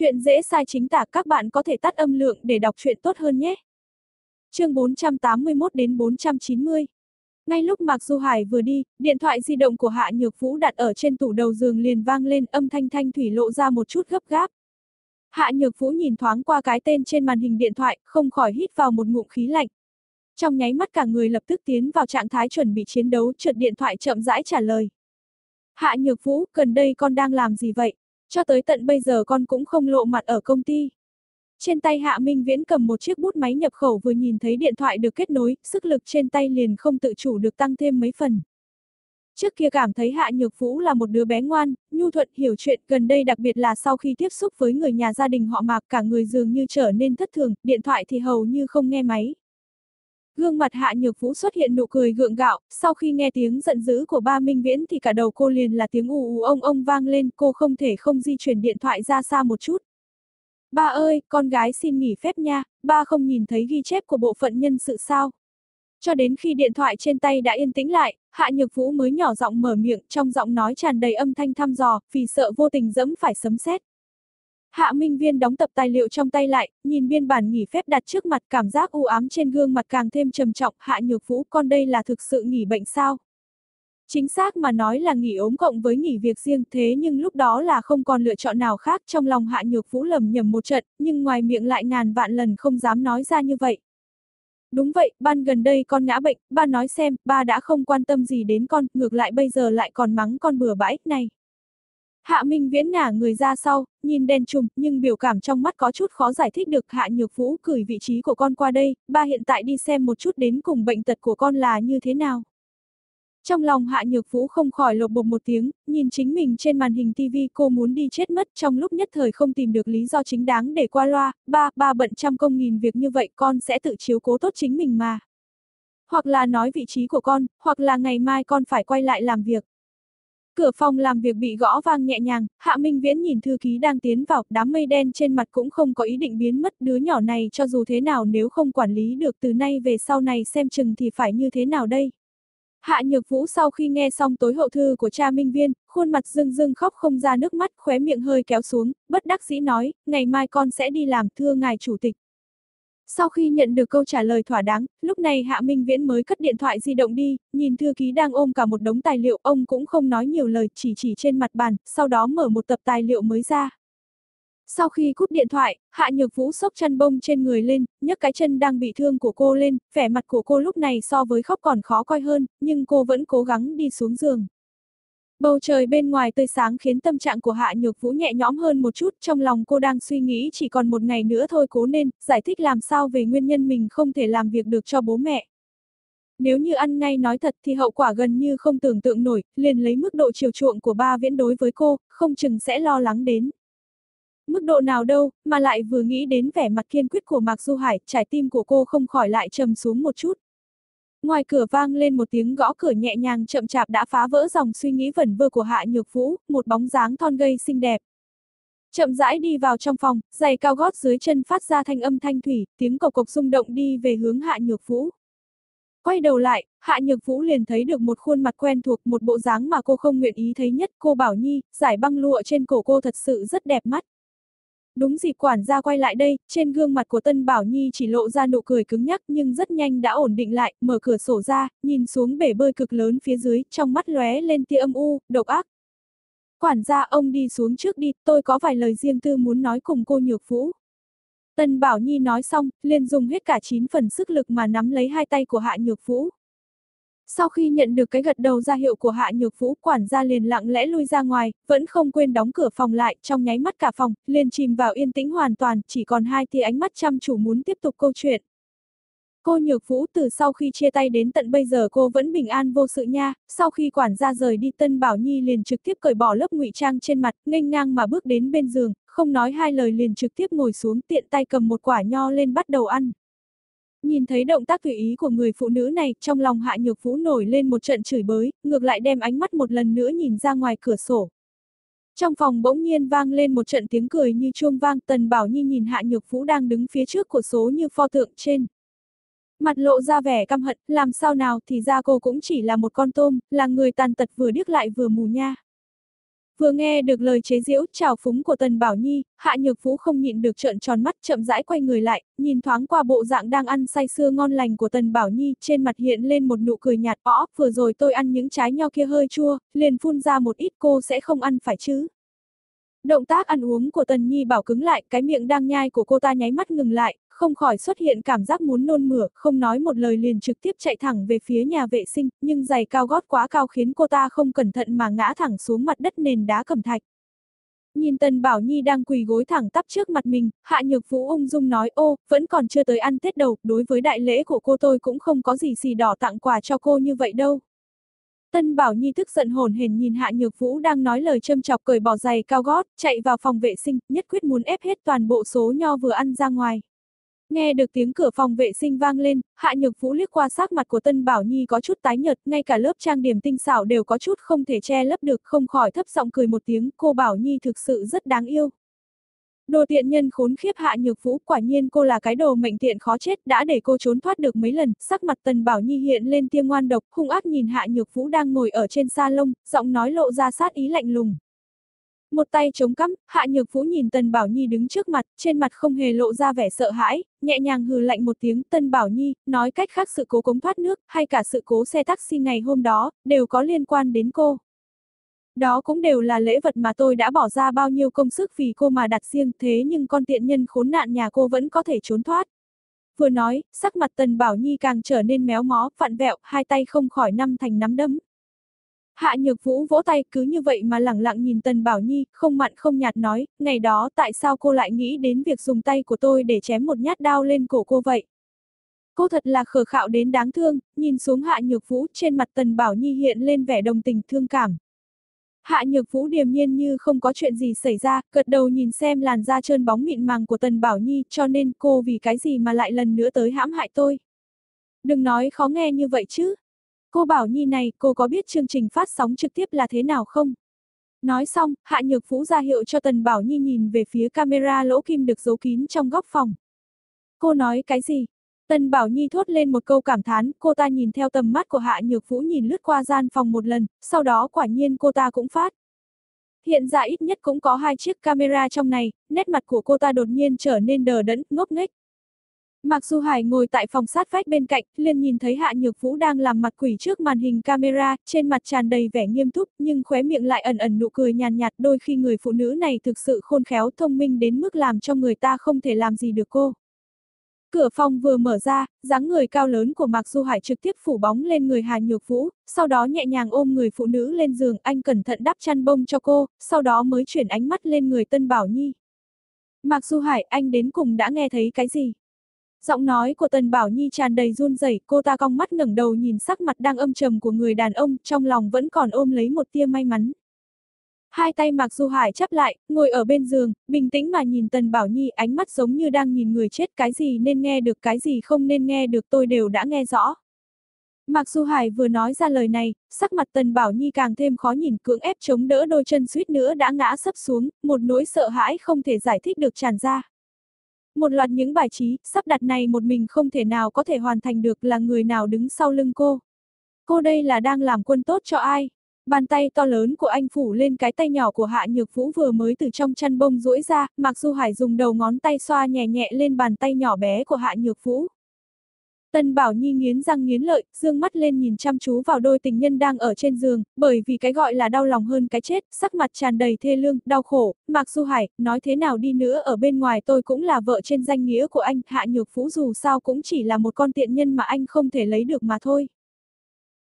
Chuyện dễ sai chính tả các bạn có thể tắt âm lượng để đọc chuyện tốt hơn nhé. Chương 481 đến 490 Ngay lúc Mạc Du Hải vừa đi, điện thoại di động của Hạ Nhược Vũ đặt ở trên tủ đầu giường liền vang lên âm thanh thanh thủy lộ ra một chút gấp gáp. Hạ Nhược Vũ nhìn thoáng qua cái tên trên màn hình điện thoại, không khỏi hít vào một ngụm khí lạnh. Trong nháy mắt cả người lập tức tiến vào trạng thái chuẩn bị chiến đấu, trượt điện thoại chậm rãi trả lời. Hạ Nhược Vũ, gần đây con đang làm gì vậy? Cho tới tận bây giờ con cũng không lộ mặt ở công ty. Trên tay Hạ Minh Viễn cầm một chiếc bút máy nhập khẩu vừa nhìn thấy điện thoại được kết nối, sức lực trên tay liền không tự chủ được tăng thêm mấy phần. Trước kia cảm thấy Hạ Nhược Vũ là một đứa bé ngoan, nhu thuận, hiểu chuyện, gần đây đặc biệt là sau khi tiếp xúc với người nhà gia đình họ Mạc cả người dường như trở nên thất thường, điện thoại thì hầu như không nghe máy. Gương mặt Hạ Nhược Vũ xuất hiện nụ cười gượng gạo, sau khi nghe tiếng giận dữ của ba Minh Viễn thì cả đầu cô liền là tiếng ù ù ông ông vang lên, cô không thể không di chuyển điện thoại ra xa một chút. Ba ơi, con gái xin nghỉ phép nha, ba không nhìn thấy ghi chép của bộ phận nhân sự sao. Cho đến khi điện thoại trên tay đã yên tĩnh lại, Hạ Nhược Vũ mới nhỏ giọng mở miệng, trong giọng nói tràn đầy âm thanh thăm dò, vì sợ vô tình dẫm phải sấm sét. Hạ Minh Viên đóng tập tài liệu trong tay lại, nhìn biên bản nghỉ phép đặt trước mặt cảm giác u ám trên gương mặt càng thêm trầm trọng, Hạ Nhược Vũ con đây là thực sự nghỉ bệnh sao? Chính xác mà nói là nghỉ ốm cộng với nghỉ việc riêng thế nhưng lúc đó là không còn lựa chọn nào khác trong lòng Hạ Nhược Vũ lầm nhầm một trận, nhưng ngoài miệng lại ngàn vạn lần không dám nói ra như vậy. Đúng vậy, ban gần đây con ngã bệnh, ba nói xem, ba đã không quan tâm gì đến con, ngược lại bây giờ lại còn mắng con bừa bãi, này. Hạ Minh Viễn ngả người ra sau, nhìn đen trùm, nhưng biểu cảm trong mắt có chút khó giải thích được Hạ Nhược Vũ cửi vị trí của con qua đây, ba hiện tại đi xem một chút đến cùng bệnh tật của con là như thế nào. Trong lòng Hạ Nhược Vũ không khỏi lột bột một tiếng, nhìn chính mình trên màn hình TV cô muốn đi chết mất trong lúc nhất thời không tìm được lý do chính đáng để qua loa, ba, ba bận trăm công nghìn việc như vậy con sẽ tự chiếu cố tốt chính mình mà. Hoặc là nói vị trí của con, hoặc là ngày mai con phải quay lại làm việc. Cửa phòng làm việc bị gõ vang nhẹ nhàng, Hạ Minh Viễn nhìn thư ký đang tiến vào, đám mây đen trên mặt cũng không có ý định biến mất, đứa nhỏ này cho dù thế nào nếu không quản lý được từ nay về sau này xem chừng thì phải như thế nào đây. Hạ Nhược Vũ sau khi nghe xong tối hậu thư của cha Minh Viên, khuôn mặt rưng rưng khóc không ra nước mắt, khóe miệng hơi kéo xuống, bất đắc dĩ nói, ngày mai con sẽ đi làm thưa ngài chủ tịch. Sau khi nhận được câu trả lời thỏa đáng, lúc này Hạ Minh Viễn mới cất điện thoại di động đi, nhìn thư ký đang ôm cả một đống tài liệu, ông cũng không nói nhiều lời, chỉ chỉ trên mặt bàn, sau đó mở một tập tài liệu mới ra. Sau khi cút điện thoại, Hạ Nhược Vũ sốc chân bông trên người lên, nhấc cái chân đang bị thương của cô lên, vẻ mặt của cô lúc này so với khóc còn khó coi hơn, nhưng cô vẫn cố gắng đi xuống giường. Bầu trời bên ngoài tươi sáng khiến tâm trạng của Hạ Nhược Vũ nhẹ nhõm hơn một chút, trong lòng cô đang suy nghĩ chỉ còn một ngày nữa thôi cố nên, giải thích làm sao về nguyên nhân mình không thể làm việc được cho bố mẹ. Nếu như ăn ngay nói thật thì hậu quả gần như không tưởng tượng nổi, liền lấy mức độ chiều chuộng của ba viễn đối với cô, không chừng sẽ lo lắng đến. Mức độ nào đâu, mà lại vừa nghĩ đến vẻ mặt kiên quyết của Mạc Du Hải, trái tim của cô không khỏi lại trầm xuống một chút. Ngoài cửa vang lên một tiếng gõ cửa nhẹ nhàng chậm chạp đã phá vỡ dòng suy nghĩ vẩn vơ của Hạ Nhược Vũ, một bóng dáng thon gầy xinh đẹp. Chậm rãi đi vào trong phòng, giày cao gót dưới chân phát ra thanh âm thanh thủy, tiếng cộc cộc rung động đi về hướng Hạ Nhược Vũ. Quay đầu lại, Hạ Nhược Vũ liền thấy được một khuôn mặt quen thuộc, một bộ dáng mà cô không nguyện ý thấy nhất, cô Bảo Nhi, giải băng lụa trên cổ cô thật sự rất đẹp mắt. Đúng dịp quản gia quay lại đây, trên gương mặt của Tân Bảo Nhi chỉ lộ ra nụ cười cứng nhắc nhưng rất nhanh đã ổn định lại, mở cửa sổ ra, nhìn xuống bể bơi cực lớn phía dưới, trong mắt lóe lên tia âm u, độc ác. Quản gia ông đi xuống trước đi, tôi có vài lời riêng tư muốn nói cùng cô Nhược Vũ. Tân Bảo Nhi nói xong, liền dùng hết cả chín phần sức lực mà nắm lấy hai tay của Hạ Nhược Vũ. Sau khi nhận được cái gật đầu ra hiệu của Hạ Nhược Vũ, quản gia liền lặng lẽ lui ra ngoài, vẫn không quên đóng cửa phòng lại, trong nháy mắt cả phòng, liền chìm vào yên tĩnh hoàn toàn, chỉ còn hai tia ánh mắt chăm chủ muốn tiếp tục câu chuyện. Cô Nhược Vũ từ sau khi chia tay đến tận bây giờ cô vẫn bình an vô sự nha, sau khi quản gia rời đi Tân Bảo Nhi liền trực tiếp cởi bỏ lớp ngụy trang trên mặt, nghênh ngang mà bước đến bên giường, không nói hai lời liền trực tiếp ngồi xuống tiện tay cầm một quả nho lên bắt đầu ăn. Nhìn thấy động tác tùy ý của người phụ nữ này, trong lòng Hạ Nhược Vũ nổi lên một trận chửi bới, ngược lại đem ánh mắt một lần nữa nhìn ra ngoài cửa sổ. Trong phòng bỗng nhiên vang lên một trận tiếng cười như chuông vang, Tần Bảo Nhi nhìn Hạ Nhược Vũ đang đứng phía trước của số như pho tượng trên. Mặt lộ ra vẻ căm hận, làm sao nào thì ra cô cũng chỉ là một con tôm, là người tàn tật vừa điếc lại vừa mù nha. Vừa nghe được lời chế giễu, trào phúng của Tần Bảo Nhi, Hạ Nhược Vũ không nhịn được trợn tròn mắt chậm rãi quay người lại, nhìn thoáng qua bộ dạng đang ăn say sưa ngon lành của Tần Bảo Nhi, trên mặt hiện lên một nụ cười nhạt ó, vừa rồi tôi ăn những trái nho kia hơi chua, liền phun ra một ít cô sẽ không ăn phải chứ. Động tác ăn uống của Tần Nhi bảo cứng lại, cái miệng đang nhai của cô ta nháy mắt ngừng lại, không khỏi xuất hiện cảm giác muốn nôn mửa, không nói một lời liền trực tiếp chạy thẳng về phía nhà vệ sinh, nhưng giày cao gót quá cao khiến cô ta không cẩn thận mà ngã thẳng xuống mặt đất nền đá cẩm thạch. Nhìn Tần Bảo Nhi đang quỳ gối thẳng tắp trước mặt mình, Hạ Nhược Vũ ung dung nói ô, vẫn còn chưa tới ăn Tết đầu, đối với đại lễ của cô tôi cũng không có gì xì đỏ tặng quà cho cô như vậy đâu. Tân Bảo Nhi tức giận hồn hển nhìn Hạ Nhược Vũ đang nói lời châm chọc cởi bỏ giày cao gót, chạy vào phòng vệ sinh, nhất quyết muốn ép hết toàn bộ số nho vừa ăn ra ngoài. Nghe được tiếng cửa phòng vệ sinh vang lên, Hạ Nhược Vũ liếc qua sắc mặt của Tân Bảo Nhi có chút tái nhợt, ngay cả lớp trang điểm tinh xảo đều có chút không thể che lấp được, không khỏi thấp giọng cười một tiếng, cô Bảo Nhi thực sự rất đáng yêu. Đồ tiện nhân khốn khiếp Hạ Nhược Vũ, quả nhiên cô là cái đồ mệnh tiện khó chết, đã để cô trốn thoát được mấy lần, sắc mặt Tân Bảo Nhi hiện lên tia ngoan độc, hung ác nhìn Hạ Nhược Vũ đang ngồi ở trên sa lông, giọng nói lộ ra sát ý lạnh lùng. Một tay chống cắm, Hạ Nhược Vũ nhìn Tần Bảo Nhi đứng trước mặt, trên mặt không hề lộ ra vẻ sợ hãi, nhẹ nhàng hừ lạnh một tiếng, Tần Bảo Nhi, nói cách khác sự cố cống thoát nước, hay cả sự cố xe taxi ngày hôm đó, đều có liên quan đến cô. Đó cũng đều là lễ vật mà tôi đã bỏ ra bao nhiêu công sức vì cô mà đặt riêng, thế nhưng con tiện nhân khốn nạn nhà cô vẫn có thể trốn thoát. Vừa nói, sắc mặt Tần Bảo Nhi càng trở nên méo mó, vặn vẹo, hai tay không khỏi năm thành nắm đấm. Hạ Nhược Vũ vỗ tay cứ như vậy mà lẳng lặng nhìn Tần Bảo Nhi, không mặn không nhạt nói, ngày đó tại sao cô lại nghĩ đến việc dùng tay của tôi để chém một nhát đao lên cổ cô vậy? Cô thật là khờ khạo đến đáng thương, nhìn xuống Hạ Nhược Vũ trên mặt Tần Bảo Nhi hiện lên vẻ đồng tình thương cảm. Hạ Nhược Vũ điềm nhiên như không có chuyện gì xảy ra, cật đầu nhìn xem làn da trơn bóng mịn màng của Tần Bảo Nhi, cho nên cô vì cái gì mà lại lần nữa tới hãm hại tôi. Đừng nói khó nghe như vậy chứ, Cô Bảo Nhi này, cô có biết chương trình phát sóng trực tiếp là thế nào không? Nói xong, Hạ Nhược Vũ ra hiệu cho Tần Bảo Nhi nhìn về phía camera lỗ kim được giấu kín trong góc phòng. Cô nói cái gì? Tần Bảo Nhi thốt lên một câu cảm thán, cô ta nhìn theo tầm mắt của Hạ Nhược Vũ nhìn lướt qua gian phòng một lần, sau đó quả nhiên cô ta cũng phát. Hiện ra ít nhất cũng có hai chiếc camera trong này, nét mặt của cô ta đột nhiên trở nên đờ đẫn, ngốc nghếch. Mạc Du Hải ngồi tại phòng sát vách bên cạnh, liền nhìn thấy Hạ Nhược Vũ đang làm mặt quỷ trước màn hình camera, trên mặt tràn đầy vẻ nghiêm túc, nhưng khóe miệng lại ẩn ẩn nụ cười nhàn nhạt, đôi khi người phụ nữ này thực sự khôn khéo thông minh đến mức làm cho người ta không thể làm gì được cô. Cửa phòng vừa mở ra, dáng người cao lớn của Mạc Du Hải trực tiếp phủ bóng lên người Hà Nhược Vũ, sau đó nhẹ nhàng ôm người phụ nữ lên giường, anh cẩn thận đắp chăn bông cho cô, sau đó mới chuyển ánh mắt lên người Tân Bảo Nhi. Mạc Du Hải, anh đến cùng đã nghe thấy cái gì? Giọng nói của Tần Bảo Nhi tràn đầy run rẩy, cô ta cong mắt ngẩng đầu nhìn sắc mặt đang âm trầm của người đàn ông, trong lòng vẫn còn ôm lấy một tia may mắn. Hai tay Mạc Du Hải chắp lại, ngồi ở bên giường, bình tĩnh mà nhìn Tần Bảo Nhi ánh mắt giống như đang nhìn người chết cái gì nên nghe được cái gì không nên nghe được tôi đều đã nghe rõ. Mạc Du Hải vừa nói ra lời này, sắc mặt Tần Bảo Nhi càng thêm khó nhìn cưỡng ép chống đỡ đôi chân suýt nữa đã ngã sấp xuống, một nỗi sợ hãi không thể giải thích được tràn ra. Một loạt những bài trí, sắp đặt này một mình không thể nào có thể hoàn thành được là người nào đứng sau lưng cô. Cô đây là đang làm quân tốt cho ai? Bàn tay to lớn của anh phủ lên cái tay nhỏ của Hạ Nhược Vũ vừa mới từ trong chăn bông duỗi ra, Mặc Du Hải dùng đầu ngón tay xoa nhẹ nhẹ lên bàn tay nhỏ bé của Hạ Nhược Vũ. Tân Bảo Nhi nghiến răng nghiến lợi, dương mắt lên nhìn chăm chú vào đôi tình nhân đang ở trên giường, bởi vì cái gọi là đau lòng hơn cái chết, sắc mặt tràn đầy thê lương, đau khổ, Mạc Du Hải, nói thế nào đi nữa ở bên ngoài tôi cũng là vợ trên danh nghĩa của anh, Hạ Nhược Phú dù sao cũng chỉ là một con tiện nhân mà anh không thể lấy được mà thôi.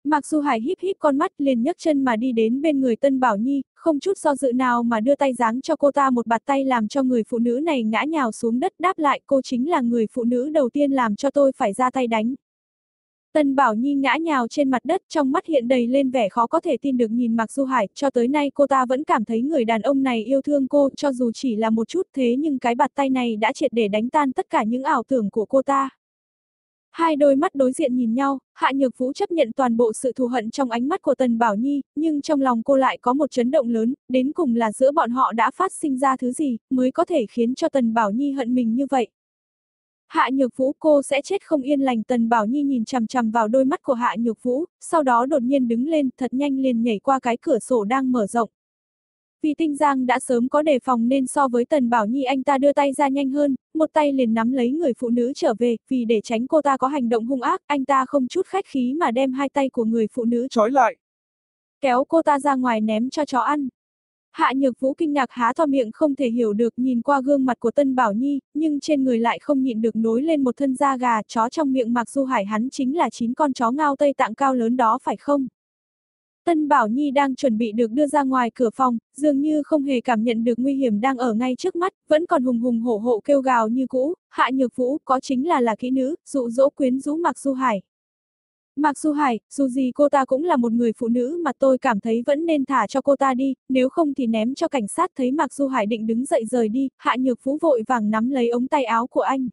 Mạc Du Hải híp híp con mắt liền nhấc chân mà đi đến bên người Tân Bảo Nhi, không chút do dự nào mà đưa tay giáng cho cô ta một bạt tay làm cho người phụ nữ này ngã nhào xuống đất đáp lại cô chính là người phụ nữ đầu tiên làm cho tôi phải ra tay đánh. Tân Bảo Nhi ngã nhào trên mặt đất trong mắt hiện đầy lên vẻ khó có thể tin được nhìn Mạc Du Hải, cho tới nay cô ta vẫn cảm thấy người đàn ông này yêu thương cô cho dù chỉ là một chút thế nhưng cái bạt tay này đã triệt để đánh tan tất cả những ảo tưởng của cô ta. Hai đôi mắt đối diện nhìn nhau, Hạ Nhược Vũ chấp nhận toàn bộ sự thù hận trong ánh mắt của Tần Bảo Nhi, nhưng trong lòng cô lại có một chấn động lớn, đến cùng là giữa bọn họ đã phát sinh ra thứ gì, mới có thể khiến cho Tần Bảo Nhi hận mình như vậy. Hạ Nhược Vũ cô sẽ chết không yên lành Tần Bảo Nhi nhìn chằm chằm vào đôi mắt của Hạ Nhược Vũ, sau đó đột nhiên đứng lên thật nhanh liền nhảy qua cái cửa sổ đang mở rộng. Vì tinh giang đã sớm có đề phòng nên so với Tần Bảo Nhi anh ta đưa tay ra nhanh hơn, một tay liền nắm lấy người phụ nữ trở về, vì để tránh cô ta có hành động hung ác, anh ta không chút khách khí mà đem hai tay của người phụ nữ trói lại. Kéo cô ta ra ngoài ném cho chó ăn. Hạ Nhược Vũ kinh ngạc há to miệng không thể hiểu được nhìn qua gương mặt của Tân Bảo Nhi, nhưng trên người lại không nhịn được nối lên một thân da gà chó trong miệng Mạc Du Hải hắn chính là chín con chó ngao Tây Tạng cao lớn đó phải không? Tân Bảo Nhi đang chuẩn bị được đưa ra ngoài cửa phòng, dường như không hề cảm nhận được nguy hiểm đang ở ngay trước mắt, vẫn còn hùng hùng hổ hộ kêu gào như cũ, Hạ Nhược Vũ có chính là là kỹ nữ, dụ dỗ quyến rũ Mạc Du Hải. Mạc Du Hải, dù gì cô ta cũng là một người phụ nữ mà tôi cảm thấy vẫn nên thả cho cô ta đi, nếu không thì ném cho cảnh sát thấy Mạc Du Hải định đứng dậy rời đi, Hạ Nhược Vũ vội vàng nắm lấy ống tay áo của anh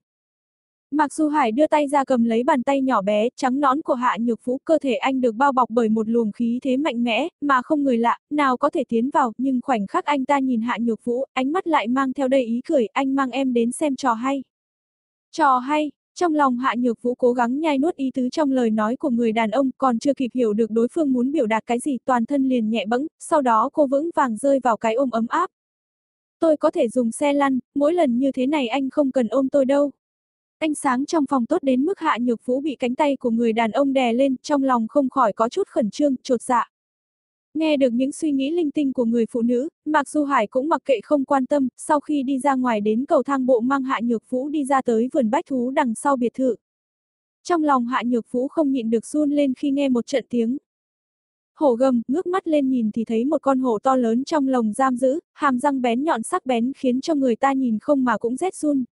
mặc dù Hải đưa tay ra cầm lấy bàn tay nhỏ bé, trắng nõn của Hạ Nhược Vũ, cơ thể anh được bao bọc bởi một luồng khí thế mạnh mẽ, mà không người lạ, nào có thể tiến vào, nhưng khoảnh khắc anh ta nhìn Hạ Nhược Vũ, ánh mắt lại mang theo đầy ý cười, anh mang em đến xem trò hay. Trò hay, trong lòng Hạ Nhược Vũ cố gắng nhai nuốt ý tứ trong lời nói của người đàn ông, còn chưa kịp hiểu được đối phương muốn biểu đạt cái gì, toàn thân liền nhẹ bẫng, sau đó cô vững vàng rơi vào cái ôm ấm áp. Tôi có thể dùng xe lăn, mỗi lần như thế này anh không cần ôm tôi đâu. Ánh sáng trong phòng tốt đến mức Hạ Nhược Vũ bị cánh tay của người đàn ông đè lên, trong lòng không khỏi có chút khẩn trương, trột dạ. Nghe được những suy nghĩ linh tinh của người phụ nữ, Mạc Du Hải cũng mặc kệ không quan tâm, sau khi đi ra ngoài đến cầu thang bộ mang Hạ Nhược Vũ đi ra tới vườn bách thú đằng sau biệt thự. Trong lòng Hạ Nhược Vũ không nhịn được run lên khi nghe một trận tiếng. Hổ gầm, ngước mắt lên nhìn thì thấy một con hổ to lớn trong lồng giam giữ, hàm răng bén nhọn sắc bén khiến cho người ta nhìn không mà cũng rét run.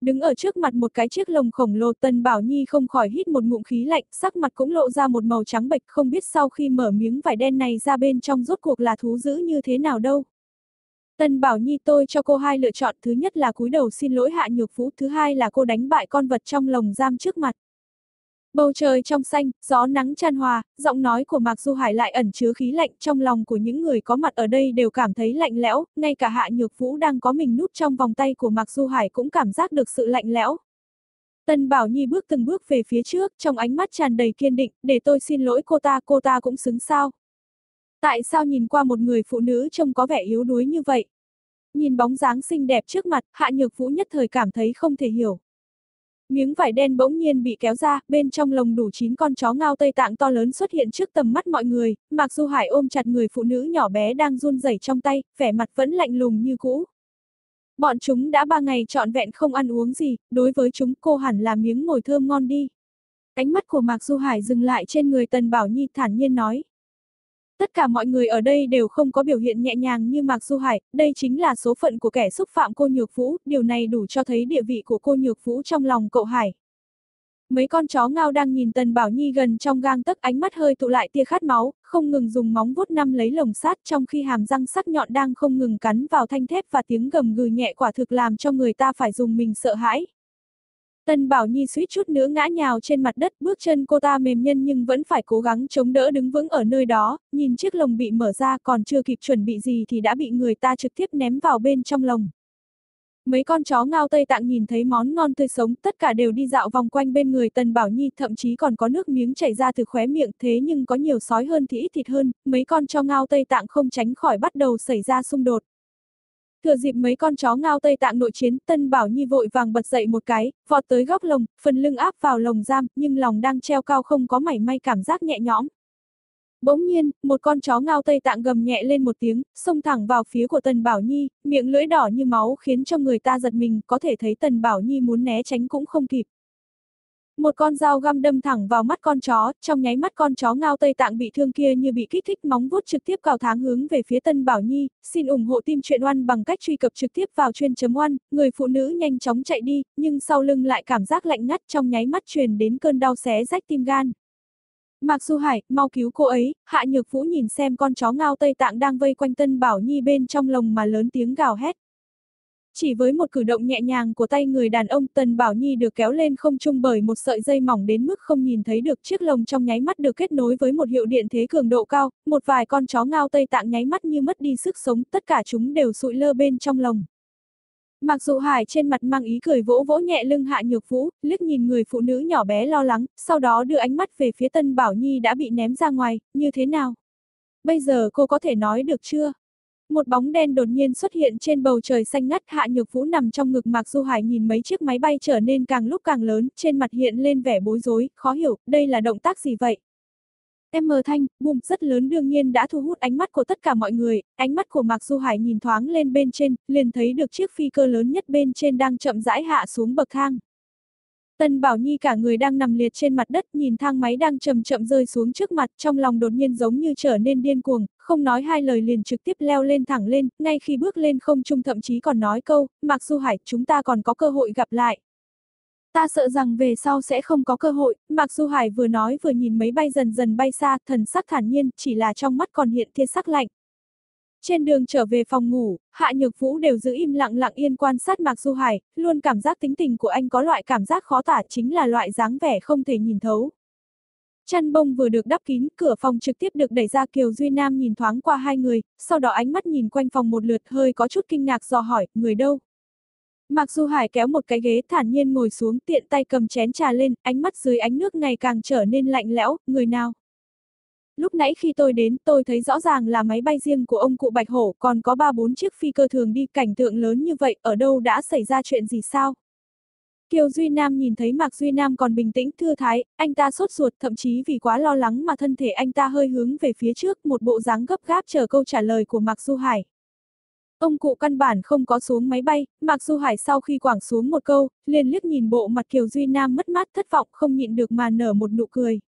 Đứng ở trước mặt một cái chiếc lồng khổng lồ Tần Bảo Nhi không khỏi hít một ngụm khí lạnh, sắc mặt cũng lộ ra một màu trắng bệch không biết sau khi mở miếng vải đen này ra bên trong rốt cuộc là thú dữ như thế nào đâu. Tần Bảo Nhi tôi cho cô hai lựa chọn thứ nhất là cúi đầu xin lỗi hạ nhược phú, thứ hai là cô đánh bại con vật trong lồng giam trước mặt. Bầu trời trong xanh, gió nắng chan hòa, giọng nói của Mạc Du Hải lại ẩn chứa khí lạnh trong lòng của những người có mặt ở đây đều cảm thấy lạnh lẽo, ngay cả Hạ Nhược Vũ đang có mình nút trong vòng tay của Mạc Du Hải cũng cảm giác được sự lạnh lẽo. Tân Bảo Nhi bước từng bước về phía trước, trong ánh mắt tràn đầy kiên định, để tôi xin lỗi cô ta, cô ta cũng xứng sao. Tại sao nhìn qua một người phụ nữ trông có vẻ yếu đuối như vậy? Nhìn bóng dáng xinh đẹp trước mặt, Hạ Nhược Vũ nhất thời cảm thấy không thể hiểu. Miếng vải đen bỗng nhiên bị kéo ra, bên trong lồng đủ 9 con chó ngao Tây Tạng to lớn xuất hiện trước tầm mắt mọi người, Mạc Du Hải ôm chặt người phụ nữ nhỏ bé đang run rẩy trong tay, vẻ mặt vẫn lạnh lùng như cũ. Bọn chúng đã ba ngày trọn vẹn không ăn uống gì, đối với chúng cô hẳn là miếng ngồi thơm ngon đi. Ánh mắt của Mạc Du Hải dừng lại trên người Tần Bảo Nhi thản nhiên nói, Tất cả mọi người ở đây đều không có biểu hiện nhẹ nhàng như Mạc Du Hải, đây chính là số phận của kẻ xúc phạm cô Nhược Vũ, điều này đủ cho thấy địa vị của cô Nhược Vũ trong lòng cậu Hải. Mấy con chó ngao đang nhìn Tần Bảo Nhi gần trong gang tấc ánh mắt hơi tụ lại tia khát máu, không ngừng dùng móng vuốt năm lấy lồng sát trong khi hàm răng sắc nhọn đang không ngừng cắn vào thanh thép và tiếng gầm gừ nhẹ quả thực làm cho người ta phải dùng mình sợ hãi. Tân Bảo Nhi suýt chút nữa ngã nhào trên mặt đất, bước chân cô ta mềm nhân nhưng vẫn phải cố gắng chống đỡ đứng vững ở nơi đó, nhìn chiếc lồng bị mở ra còn chưa kịp chuẩn bị gì thì đã bị người ta trực tiếp ném vào bên trong lồng. Mấy con chó ngao Tây Tạng nhìn thấy món ngon tươi sống, tất cả đều đi dạo vòng quanh bên người Tần Bảo Nhi, thậm chí còn có nước miếng chảy ra từ khóe miệng, thế nhưng có nhiều sói hơn thì ít thịt hơn, mấy con chó ngao Tây Tạng không tránh khỏi bắt đầu xảy ra xung đột. Thừa dịp mấy con chó ngao Tây Tạng nội chiến, Tân Bảo Nhi vội vàng bật dậy một cái, vọt tới góc lồng, phần lưng áp vào lồng giam, nhưng lòng đang treo cao không có mảy may cảm giác nhẹ nhõm. Bỗng nhiên, một con chó ngao Tây Tạng gầm nhẹ lên một tiếng, xông thẳng vào phía của Tần Bảo Nhi, miệng lưỡi đỏ như máu khiến cho người ta giật mình, có thể thấy Tần Bảo Nhi muốn né tránh cũng không kịp. Một con dao găm đâm thẳng vào mắt con chó, trong nháy mắt con chó ngao Tây Tạng bị thương kia như bị kích thích móng vuốt trực tiếp cào tháng hướng về phía Tân Bảo Nhi, xin ủng hộ tim truyện oan bằng cách truy cập trực tiếp vào chuyên chấm oan, người phụ nữ nhanh chóng chạy đi, nhưng sau lưng lại cảm giác lạnh ngắt trong nháy mắt truyền đến cơn đau xé rách tim gan. Mạc Du Hải, mau cứu cô ấy, Hạ Nhược Vũ nhìn xem con chó ngao Tây Tạng đang vây quanh Tân Bảo Nhi bên trong lồng mà lớn tiếng gào hét. Chỉ với một cử động nhẹ nhàng của tay người đàn ông Tần Bảo Nhi được kéo lên không trung bởi một sợi dây mỏng đến mức không nhìn thấy được chiếc lồng trong nháy mắt được kết nối với một hiệu điện thế cường độ cao, một vài con chó ngao Tây Tạng nháy mắt như mất đi sức sống, tất cả chúng đều sụi lơ bên trong lồng. Mặc dù Hải trên mặt mang ý cười vỗ vỗ nhẹ lưng Hạ Nhược Vũ, liếc nhìn người phụ nữ nhỏ bé lo lắng, sau đó đưa ánh mắt về phía Tân Bảo Nhi đã bị ném ra ngoài, như thế nào? Bây giờ cô có thể nói được chưa? Một bóng đen đột nhiên xuất hiện trên bầu trời xanh ngắt Hạ Nhược Vũ nằm trong ngực Mạc Du Hải nhìn mấy chiếc máy bay trở nên càng lúc càng lớn, trên mặt hiện lên vẻ bối rối, khó hiểu, đây là động tác gì vậy? M thanh, bùm rất lớn đương nhiên đã thu hút ánh mắt của tất cả mọi người, ánh mắt của Mạc Du Hải nhìn thoáng lên bên trên, liền thấy được chiếc phi cơ lớn nhất bên trên đang chậm rãi hạ xuống bậc thang. Tân Bảo Nhi cả người đang nằm liệt trên mặt đất nhìn thang máy đang chậm chậm rơi xuống trước mặt trong lòng đột nhiên giống như trở nên điên cuồng, không nói hai lời liền trực tiếp leo lên thẳng lên, ngay khi bước lên không trung thậm chí còn nói câu, Mạc Du Hải chúng ta còn có cơ hội gặp lại. Ta sợ rằng về sau sẽ không có cơ hội, Mạc Du Hải vừa nói vừa nhìn mấy bay dần dần bay xa, thần sắc thản nhiên, chỉ là trong mắt còn hiện thiên sắc lạnh. Trên đường trở về phòng ngủ, Hạ Nhược Vũ đều giữ im lặng lặng yên quan sát Mạc Du Hải, luôn cảm giác tính tình của anh có loại cảm giác khó tả chính là loại dáng vẻ không thể nhìn thấu. Chăn bông vừa được đắp kín, cửa phòng trực tiếp được đẩy ra Kiều Duy Nam nhìn thoáng qua hai người, sau đó ánh mắt nhìn quanh phòng một lượt hơi có chút kinh ngạc dò hỏi, người đâu? Mạc Du Hải kéo một cái ghế thản nhiên ngồi xuống tiện tay cầm chén trà lên, ánh mắt dưới ánh nước ngày càng trở nên lạnh lẽo, người nào? Lúc nãy khi tôi đến, tôi thấy rõ ràng là máy bay riêng của ông cụ Bạch Hổ, còn có ba bốn chiếc phi cơ thường đi cảnh tượng lớn như vậy, ở đâu đã xảy ra chuyện gì sao? Kiều Duy Nam nhìn thấy Mạc Duy Nam còn bình tĩnh thư thái, anh ta sốt ruột thậm chí vì quá lo lắng mà thân thể anh ta hơi hướng về phía trước một bộ dáng gấp gáp chờ câu trả lời của Mạc Du Hải. Ông cụ căn bản không có xuống máy bay, Mạc Du Hải sau khi quảng xuống một câu, liền liếc nhìn bộ mặt Kiều Duy Nam mất mát thất vọng không nhịn được mà nở một nụ cười.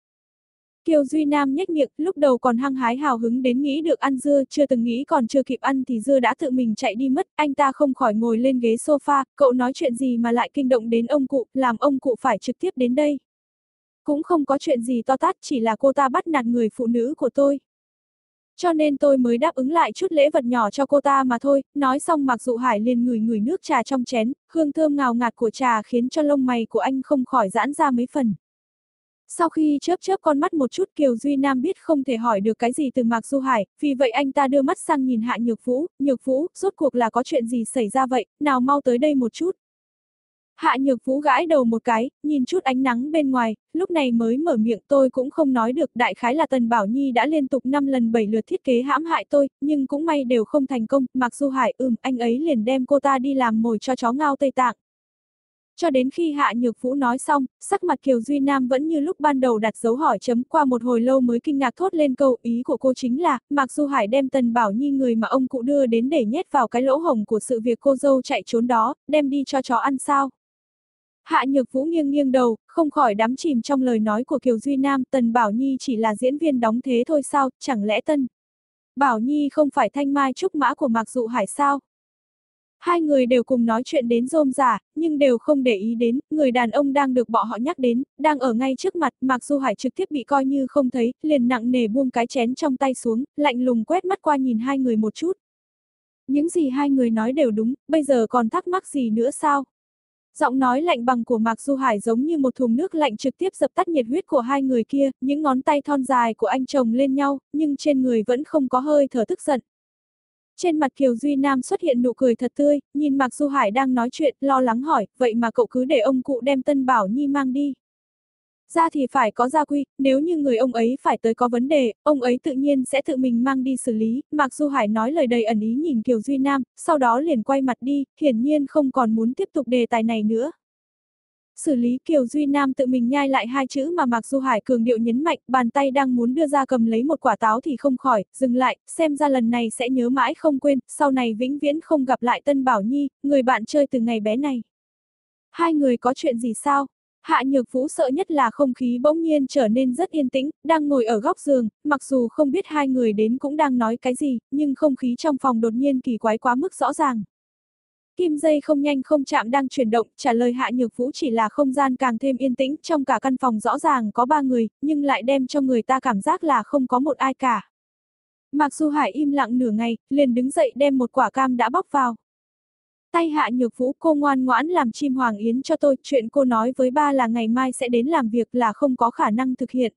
Kiều Duy Nam nhếch miệng, lúc đầu còn hăng hái hào hứng đến nghĩ được ăn dưa, chưa từng nghĩ còn chưa kịp ăn thì dưa đã tự mình chạy đi mất, anh ta không khỏi ngồi lên ghế sofa, cậu nói chuyện gì mà lại kinh động đến ông cụ, làm ông cụ phải trực tiếp đến đây. Cũng không có chuyện gì to tát, chỉ là cô ta bắt nạt người phụ nữ của tôi. Cho nên tôi mới đáp ứng lại chút lễ vật nhỏ cho cô ta mà thôi, nói xong Mạc Dụ Hải liền ngửi ngửi nước trà trong chén, hương thơm ngào ngạt của trà khiến cho lông mày của anh không khỏi giãn ra mấy phần. Sau khi chớp chớp con mắt một chút Kiều Duy Nam biết không thể hỏi được cái gì từ Mạc Du Hải, vì vậy anh ta đưa mắt sang nhìn Hạ Nhược Vũ, Nhược Vũ, rốt cuộc là có chuyện gì xảy ra vậy, nào mau tới đây một chút. Hạ Nhược Vũ gãi đầu một cái, nhìn chút ánh nắng bên ngoài, lúc này mới mở miệng tôi cũng không nói được, đại khái là Tần Bảo Nhi đã liên tục 5 lần 7 lượt thiết kế hãm hại tôi, nhưng cũng may đều không thành công, Mạc Du Hải ừm, anh ấy liền đem cô ta đi làm mồi cho chó ngao Tây Tạng. Cho đến khi Hạ Nhược Vũ nói xong, sắc mặt Kiều Duy Nam vẫn như lúc ban đầu đặt dấu hỏi chấm qua một hồi lâu mới kinh ngạc thốt lên câu ý của cô chính là, Mạc Du Hải đem Tần Bảo Nhi người mà ông cụ đưa đến để nhét vào cái lỗ hồng của sự việc cô dâu chạy trốn đó, đem đi cho chó ăn sao. Hạ Nhược Vũ nghiêng nghiêng đầu, không khỏi đắm chìm trong lời nói của Kiều Duy Nam, Tần Bảo Nhi chỉ là diễn viên đóng thế thôi sao, chẳng lẽ Tân Bảo Nhi không phải thanh mai trúc mã của Mạc Dụ Hải sao? Hai người đều cùng nói chuyện đến rôm giả, nhưng đều không để ý đến, người đàn ông đang được bọn họ nhắc đến, đang ở ngay trước mặt, Mạc Du Hải trực tiếp bị coi như không thấy, liền nặng nề buông cái chén trong tay xuống, lạnh lùng quét mắt qua nhìn hai người một chút. Những gì hai người nói đều đúng, bây giờ còn thắc mắc gì nữa sao? Giọng nói lạnh bằng của Mạc Du Hải giống như một thùng nước lạnh trực tiếp dập tắt nhiệt huyết của hai người kia, những ngón tay thon dài của anh chồng lên nhau, nhưng trên người vẫn không có hơi thở tức giận. Trên mặt Kiều Duy Nam xuất hiện nụ cười thật tươi, nhìn Mạc Du Hải đang nói chuyện, lo lắng hỏi, vậy mà cậu cứ để ông cụ đem Tân Bảo Nhi mang đi. Ra thì phải có gia quy, nếu như người ông ấy phải tới có vấn đề, ông ấy tự nhiên sẽ tự mình mang đi xử lý, Mạc Du Hải nói lời đầy ẩn ý nhìn Kiều Duy Nam, sau đó liền quay mặt đi, hiển nhiên không còn muốn tiếp tục đề tài này nữa. Xử lý Kiều Duy Nam tự mình nhai lại hai chữ mà Mạc Du Hải cường điệu nhấn mạnh, bàn tay đang muốn đưa ra cầm lấy một quả táo thì không khỏi, dừng lại, xem ra lần này sẽ nhớ mãi không quên, sau này vĩnh viễn không gặp lại Tân Bảo Nhi, người bạn chơi từ ngày bé này. Hai người có chuyện gì sao? Hạ Nhược Vũ sợ nhất là không khí bỗng nhiên trở nên rất yên tĩnh, đang ngồi ở góc giường, mặc dù không biết hai người đến cũng đang nói cái gì, nhưng không khí trong phòng đột nhiên kỳ quái quá mức rõ ràng. Kim dây không nhanh không chạm đang chuyển động, trả lời Hạ Nhược Vũ chỉ là không gian càng thêm yên tĩnh, trong cả căn phòng rõ ràng có ba người, nhưng lại đem cho người ta cảm giác là không có một ai cả. Mạc Du Hải im lặng nửa ngày, liền đứng dậy đem một quả cam đã bóc vào. Tay Hạ Nhược Vũ cô ngoan ngoãn làm chim hoàng yến cho tôi, chuyện cô nói với ba là ngày mai sẽ đến làm việc là không có khả năng thực hiện.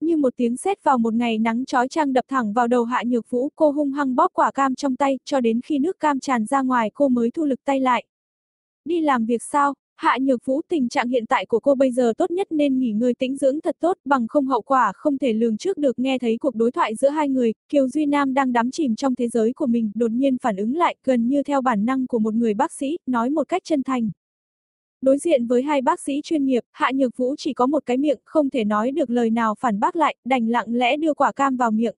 Như một tiếng sét vào một ngày nắng chói chang đập thẳng vào đầu Hạ Nhược Vũ, cô hung hăng bóp quả cam trong tay, cho đến khi nước cam tràn ra ngoài cô mới thu lực tay lại. Đi làm việc sao? Hạ Nhược Vũ tình trạng hiện tại của cô bây giờ tốt nhất nên nghỉ ngơi tĩnh dưỡng thật tốt bằng không hậu quả không thể lường trước được nghe thấy cuộc đối thoại giữa hai người, Kiều Duy Nam đang đắm chìm trong thế giới của mình đột nhiên phản ứng lại gần như theo bản năng của một người bác sĩ, nói một cách chân thành. Đối diện với hai bác sĩ chuyên nghiệp, Hạ Nhược Vũ chỉ có một cái miệng, không thể nói được lời nào phản bác lại, đành lặng lẽ đưa quả cam vào miệng.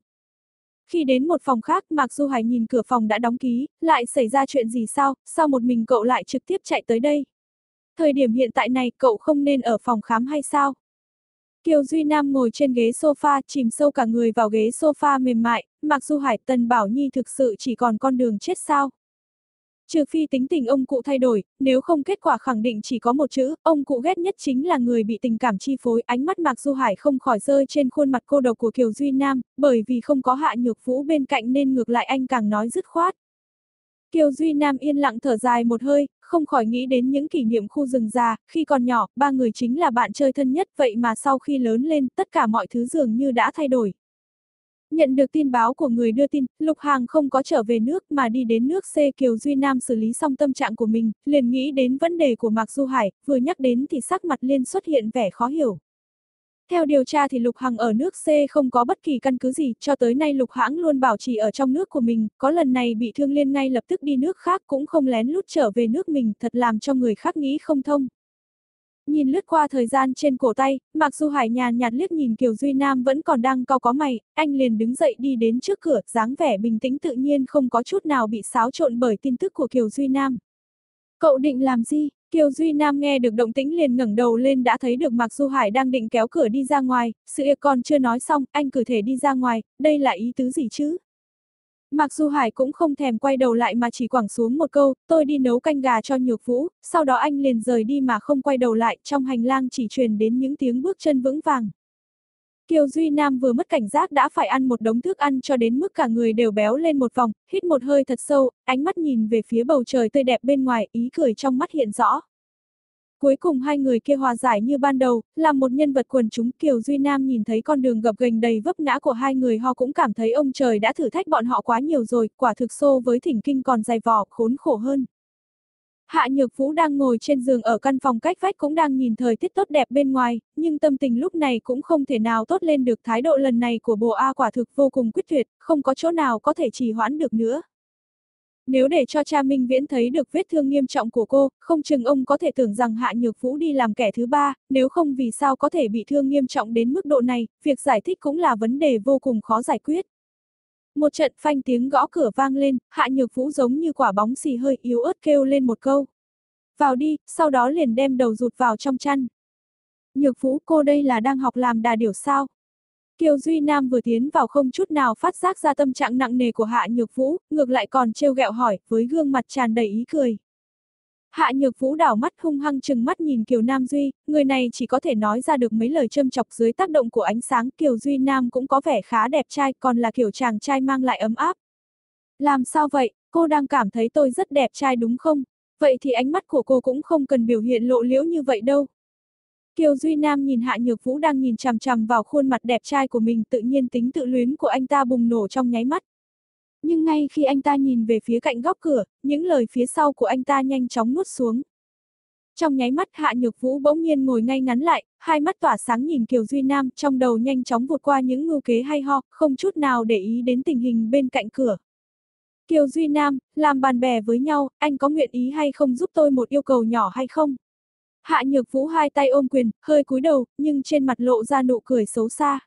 Khi đến một phòng khác, Mạc Du Hải nhìn cửa phòng đã đóng ký, lại xảy ra chuyện gì sao, sao một mình cậu lại trực tiếp chạy tới đây? Thời điểm hiện tại này cậu không nên ở phòng khám hay sao? Kiều Duy Nam ngồi trên ghế sofa, chìm sâu cả người vào ghế sofa mềm mại, Mạc Du Hải Tần Bảo Nhi thực sự chỉ còn con đường chết sao? Trừ phi tính tình ông cụ thay đổi, nếu không kết quả khẳng định chỉ có một chữ, ông cụ ghét nhất chính là người bị tình cảm chi phối, ánh mắt Mạc Du Hải không khỏi rơi trên khuôn mặt cô độc của Kiều Duy Nam, bởi vì không có hạ nhược vũ bên cạnh nên ngược lại anh càng nói dứt khoát. Kiều Duy Nam yên lặng thở dài một hơi, không khỏi nghĩ đến những kỷ niệm khu rừng già, khi còn nhỏ, ba người chính là bạn chơi thân nhất, vậy mà sau khi lớn lên, tất cả mọi thứ dường như đã thay đổi. Nhận được tin báo của người đưa tin, Lục Hàng không có trở về nước mà đi đến nước C Kiều Duy Nam xử lý xong tâm trạng của mình, liền nghĩ đến vấn đề của Mạc Du Hải, vừa nhắc đến thì sắc mặt liên xuất hiện vẻ khó hiểu. Theo điều tra thì Lục Hằng ở nước C không có bất kỳ căn cứ gì, cho tới nay Lục Hãng luôn bảo trì ở trong nước của mình, có lần này bị thương liên ngay lập tức đi nước khác cũng không lén lút trở về nước mình, thật làm cho người khác nghĩ không thông. Nhìn lướt qua thời gian trên cổ tay, Mạc Du Hải nhàn nhạt liếc nhìn Kiều Duy Nam vẫn còn đang cao có mày, anh liền đứng dậy đi đến trước cửa, dáng vẻ bình tĩnh tự nhiên không có chút nào bị xáo trộn bởi tin tức của Kiều Duy Nam. Cậu định làm gì? Kiều Duy Nam nghe được động tĩnh liền ngẩng đầu lên đã thấy được Mạc Du Hải đang định kéo cửa đi ra ngoài, sự việc còn chưa nói xong, anh cử thể đi ra ngoài, đây là ý tứ gì chứ? Mặc dù Hải cũng không thèm quay đầu lại mà chỉ quẳng xuống một câu, tôi đi nấu canh gà cho nhược vũ, sau đó anh liền rời đi mà không quay đầu lại, trong hành lang chỉ truyền đến những tiếng bước chân vững vàng. Kiều Duy Nam vừa mất cảnh giác đã phải ăn một đống thức ăn cho đến mức cả người đều béo lên một vòng, hít một hơi thật sâu, ánh mắt nhìn về phía bầu trời tươi đẹp bên ngoài, ý cười trong mắt hiện rõ. Cuối cùng hai người kia hòa giải như ban đầu, là một nhân vật quần chúng Kiều Duy Nam nhìn thấy con đường gập ghềnh đầy vấp ngã của hai người họ cũng cảm thấy ông trời đã thử thách bọn họ quá nhiều rồi, quả thực xô với thỉnh kinh còn dài vò, khốn khổ hơn. Hạ Nhược Vũ đang ngồi trên giường ở căn phòng cách vách cũng đang nhìn thời tiết tốt đẹp bên ngoài, nhưng tâm tình lúc này cũng không thể nào tốt lên được thái độ lần này của bộ A quả thực vô cùng quyết tuyệt, không có chỗ nào có thể trì hoãn được nữa. Nếu để cho cha Minh Viễn thấy được vết thương nghiêm trọng của cô, không chừng ông có thể tưởng rằng Hạ Nhược Vũ đi làm kẻ thứ ba, nếu không vì sao có thể bị thương nghiêm trọng đến mức độ này, việc giải thích cũng là vấn đề vô cùng khó giải quyết. Một trận phanh tiếng gõ cửa vang lên, Hạ Nhược Vũ giống như quả bóng xì hơi yếu ớt kêu lên một câu. Vào đi, sau đó liền đem đầu rụt vào trong chăn. Nhược Vũ cô đây là đang học làm đà điểu sao? Kiều Duy Nam vừa tiến vào không chút nào phát giác ra tâm trạng nặng nề của Hạ Nhược Vũ, ngược lại còn trêu ghẹo hỏi, với gương mặt tràn đầy ý cười. Hạ Nhược Vũ đảo mắt hung hăng chừng mắt nhìn Kiều Nam Duy, người này chỉ có thể nói ra được mấy lời châm chọc dưới tác động của ánh sáng Kiều Duy Nam cũng có vẻ khá đẹp trai còn là kiểu chàng trai mang lại ấm áp. Làm sao vậy, cô đang cảm thấy tôi rất đẹp trai đúng không? Vậy thì ánh mắt của cô cũng không cần biểu hiện lộ liễu như vậy đâu. Kiều Duy Nam nhìn Hạ Nhược Vũ đang nhìn chằm chằm vào khuôn mặt đẹp trai của mình tự nhiên tính tự luyến của anh ta bùng nổ trong nháy mắt. Nhưng ngay khi anh ta nhìn về phía cạnh góc cửa, những lời phía sau của anh ta nhanh chóng nuốt xuống. Trong nháy mắt Hạ Nhược Vũ bỗng nhiên ngồi ngay ngắn lại, hai mắt tỏa sáng nhìn Kiều Duy Nam trong đầu nhanh chóng vụt qua những ngưu kế hay ho, không chút nào để ý đến tình hình bên cạnh cửa. Kiều Duy Nam, làm bạn bè với nhau, anh có nguyện ý hay không giúp tôi một yêu cầu nhỏ hay không? Hạ Nhược Vũ hai tay ôm quyền, hơi cúi đầu, nhưng trên mặt lộ ra nụ cười xấu xa.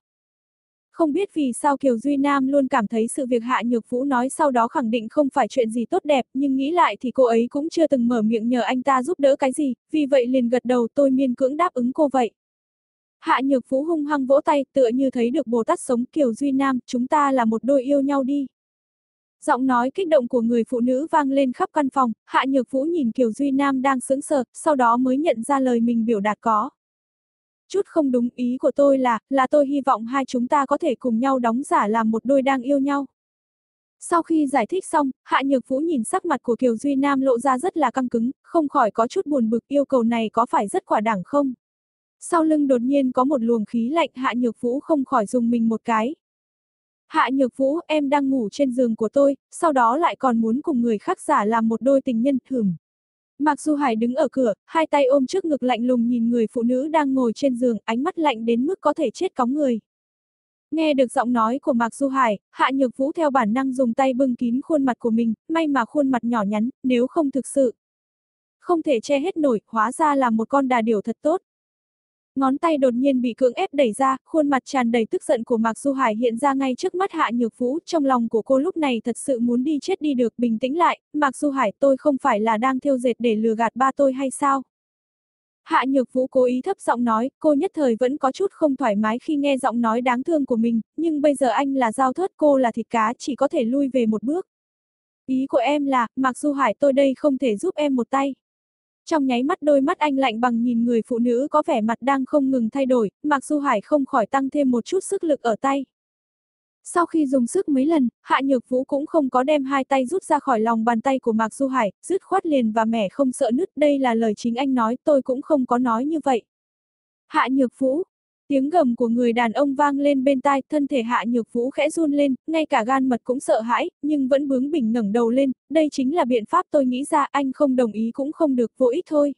Không biết vì sao Kiều Duy Nam luôn cảm thấy sự việc Hạ Nhược Vũ nói sau đó khẳng định không phải chuyện gì tốt đẹp, nhưng nghĩ lại thì cô ấy cũng chưa từng mở miệng nhờ anh ta giúp đỡ cái gì, vì vậy liền gật đầu tôi miên cưỡng đáp ứng cô vậy. Hạ Nhược Vũ hung hăng vỗ tay tựa như thấy được Bồ Tát sống Kiều Duy Nam, chúng ta là một đôi yêu nhau đi. Giọng nói kích động của người phụ nữ vang lên khắp căn phòng, Hạ Nhược Vũ nhìn Kiều Duy Nam đang sững sờ, sau đó mới nhận ra lời mình biểu đạt có. Chút không đúng ý của tôi là, là tôi hy vọng hai chúng ta có thể cùng nhau đóng giả làm một đôi đang yêu nhau. Sau khi giải thích xong, Hạ Nhược Vũ nhìn sắc mặt của Kiều Duy Nam lộ ra rất là căng cứng, không khỏi có chút buồn bực yêu cầu này có phải rất quả đẳng không? Sau lưng đột nhiên có một luồng khí lạnh Hạ Nhược Vũ không khỏi dùng mình một cái, Hạ Nhược Vũ, em đang ngủ trên giường của tôi, sau đó lại còn muốn cùng người khác giả làm một đôi tình nhân thường. Mạc Du Hải đứng ở cửa, hai tay ôm trước ngực lạnh lùng nhìn người phụ nữ đang ngồi trên giường, ánh mắt lạnh đến mức có thể chết cóng người. Nghe được giọng nói của Mạc Du Hải, Hạ Nhược Vũ theo bản năng dùng tay bưng kín khuôn mặt của mình, may mà khuôn mặt nhỏ nhắn, nếu không thực sự. Không thể che hết nổi, hóa ra là một con đà điểu thật tốt. Ngón tay đột nhiên bị cưỡng ép đẩy ra, khuôn mặt tràn đầy tức giận của Mạc Du Hải hiện ra ngay trước mắt Hạ Nhược Vũ, trong lòng của cô lúc này thật sự muốn đi chết đi được, bình tĩnh lại, Mạc Du Hải tôi không phải là đang thiêu dệt để lừa gạt ba tôi hay sao? Hạ Nhược Vũ cố ý thấp giọng nói, cô nhất thời vẫn có chút không thoải mái khi nghe giọng nói đáng thương của mình, nhưng bây giờ anh là giao thớt cô là thịt cá chỉ có thể lui về một bước. Ý của em là, Mạc Du Hải tôi đây không thể giúp em một tay. Trong nháy mắt đôi mắt anh lạnh bằng nhìn người phụ nữ có vẻ mặt đang không ngừng thay đổi, Mạc Du Hải không khỏi tăng thêm một chút sức lực ở tay. Sau khi dùng sức mấy lần, Hạ Nhược Vũ cũng không có đem hai tay rút ra khỏi lòng bàn tay của Mạc Du Hải, dứt khoát liền và mẻ không sợ nứt, đây là lời chính anh nói, tôi cũng không có nói như vậy. Hạ Nhược Vũ, tiếng gầm của người đàn ông vang lên bên tai, thân thể Hạ Nhược Vũ khẽ run lên, ngay cả gan mật cũng sợ hãi, nhưng vẫn bướng bỉnh ngẩng đầu lên, đây chính là biện pháp tôi nghĩ ra, anh không đồng ý cũng không được, vô ích thôi.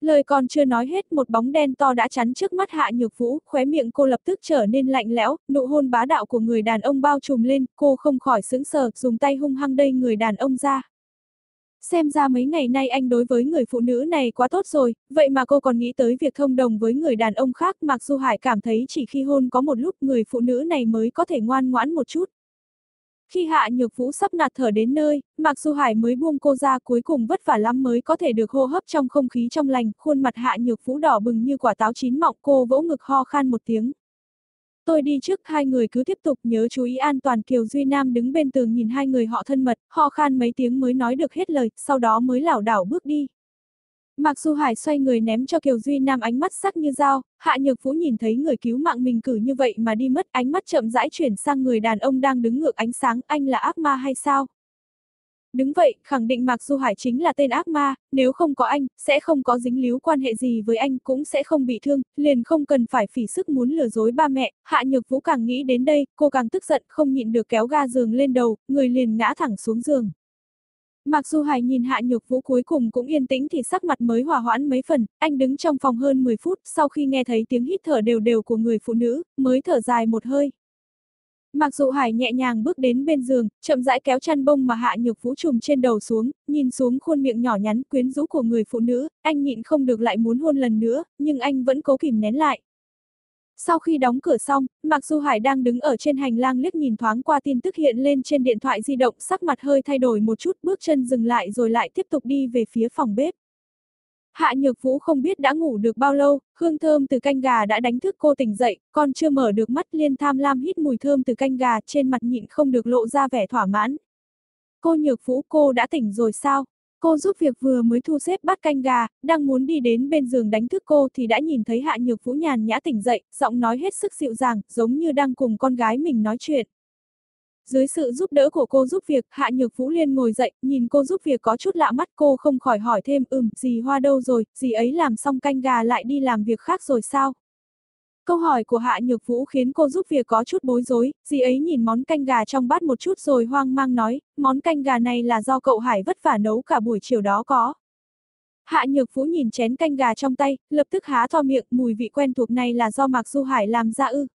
Lời còn chưa nói hết một bóng đen to đã chắn trước mắt Hạ Nhược Vũ, khóe miệng cô lập tức trở nên lạnh lẽo, nụ hôn bá đạo của người đàn ông bao trùm lên, cô không khỏi sững sờ, dùng tay hung hăng đây người đàn ông ra. Xem ra mấy ngày nay anh đối với người phụ nữ này quá tốt rồi, vậy mà cô còn nghĩ tới việc thông đồng với người đàn ông khác mặc dù Hải cảm thấy chỉ khi hôn có một lúc người phụ nữ này mới có thể ngoan ngoãn một chút. Khi Hạ Nhược Vũ sắp nạt thở đến nơi, Mạc Du Hải mới buông cô ra cuối cùng vất vả lắm mới có thể được hô hấp trong không khí trong lành, khuôn mặt Hạ Nhược Vũ đỏ bừng như quả táo chín mọng cô vỗ ngực ho khan một tiếng. Tôi đi trước, hai người cứ tiếp tục nhớ chú ý an toàn Kiều Duy Nam đứng bên tường nhìn hai người họ thân mật, ho khan mấy tiếng mới nói được hết lời, sau đó mới lảo đảo bước đi. Mạc Du Hải xoay người ném cho Kiều Duy Nam ánh mắt sắc như dao, Hạ Nhược Vũ nhìn thấy người cứu mạng mình cử như vậy mà đi mất, ánh mắt chậm rãi chuyển sang người đàn ông đang đứng ngược ánh sáng, anh là ác ma hay sao? Đứng vậy, khẳng định Mạc Du Hải chính là tên ác ma, nếu không có anh, sẽ không có dính líu quan hệ gì với anh, cũng sẽ không bị thương, liền không cần phải phỉ sức muốn lừa dối ba mẹ, Hạ Nhược Vũ càng nghĩ đến đây, cô càng tức giận, không nhịn được kéo ga giường lên đầu, người liền ngã thẳng xuống giường. Mặc dù Hải nhìn Hạ Nhược Vũ cuối cùng cũng yên tĩnh thì sắc mặt mới hòa hoãn mấy phần, anh đứng trong phòng hơn 10 phút, sau khi nghe thấy tiếng hít thở đều đều của người phụ nữ, mới thở dài một hơi. Mặc dù Hải nhẹ nhàng bước đến bên giường, chậm rãi kéo chăn bông mà Hạ Nhược Vũ trùm trên đầu xuống, nhìn xuống khuôn miệng nhỏ nhắn quyến rũ của người phụ nữ, anh nhịn không được lại muốn hôn lần nữa, nhưng anh vẫn cố kìm nén lại. Sau khi đóng cửa xong, Mạc Du Hải đang đứng ở trên hành lang liếc nhìn thoáng qua tin tức hiện lên trên điện thoại di động, sắc mặt hơi thay đổi một chút, bước chân dừng lại rồi lại tiếp tục đi về phía phòng bếp. Hạ Nhược Vũ không biết đã ngủ được bao lâu, hương thơm từ canh gà đã đánh thức cô tỉnh dậy, còn chưa mở được mắt liên tham lam hít mùi thơm từ canh gà trên mặt nhịn không được lộ ra vẻ thỏa mãn. Cô Nhược Vũ cô đã tỉnh rồi sao? Cô giúp việc vừa mới thu xếp bát canh gà, đang muốn đi đến bên giường đánh thức cô thì đã nhìn thấy Hạ Nhược Vũ nhàn nhã tỉnh dậy, giọng nói hết sức dịu dàng, giống như đang cùng con gái mình nói chuyện. Dưới sự giúp đỡ của cô giúp việc, Hạ Nhược Vũ Liên ngồi dậy, nhìn cô giúp việc có chút lạ mắt cô không khỏi hỏi thêm, ừm, gì Hoa đâu rồi, gì ấy làm xong canh gà lại đi làm việc khác rồi sao? Câu hỏi của Hạ Nhược Vũ khiến cô giúp việc có chút bối rối, dì ấy nhìn món canh gà trong bát một chút rồi hoang mang nói, món canh gà này là do cậu Hải vất vả nấu cả buổi chiều đó có. Hạ Nhược Vũ nhìn chén canh gà trong tay, lập tức há to miệng, mùi vị quen thuộc này là do Mạc Du Hải làm ra ư.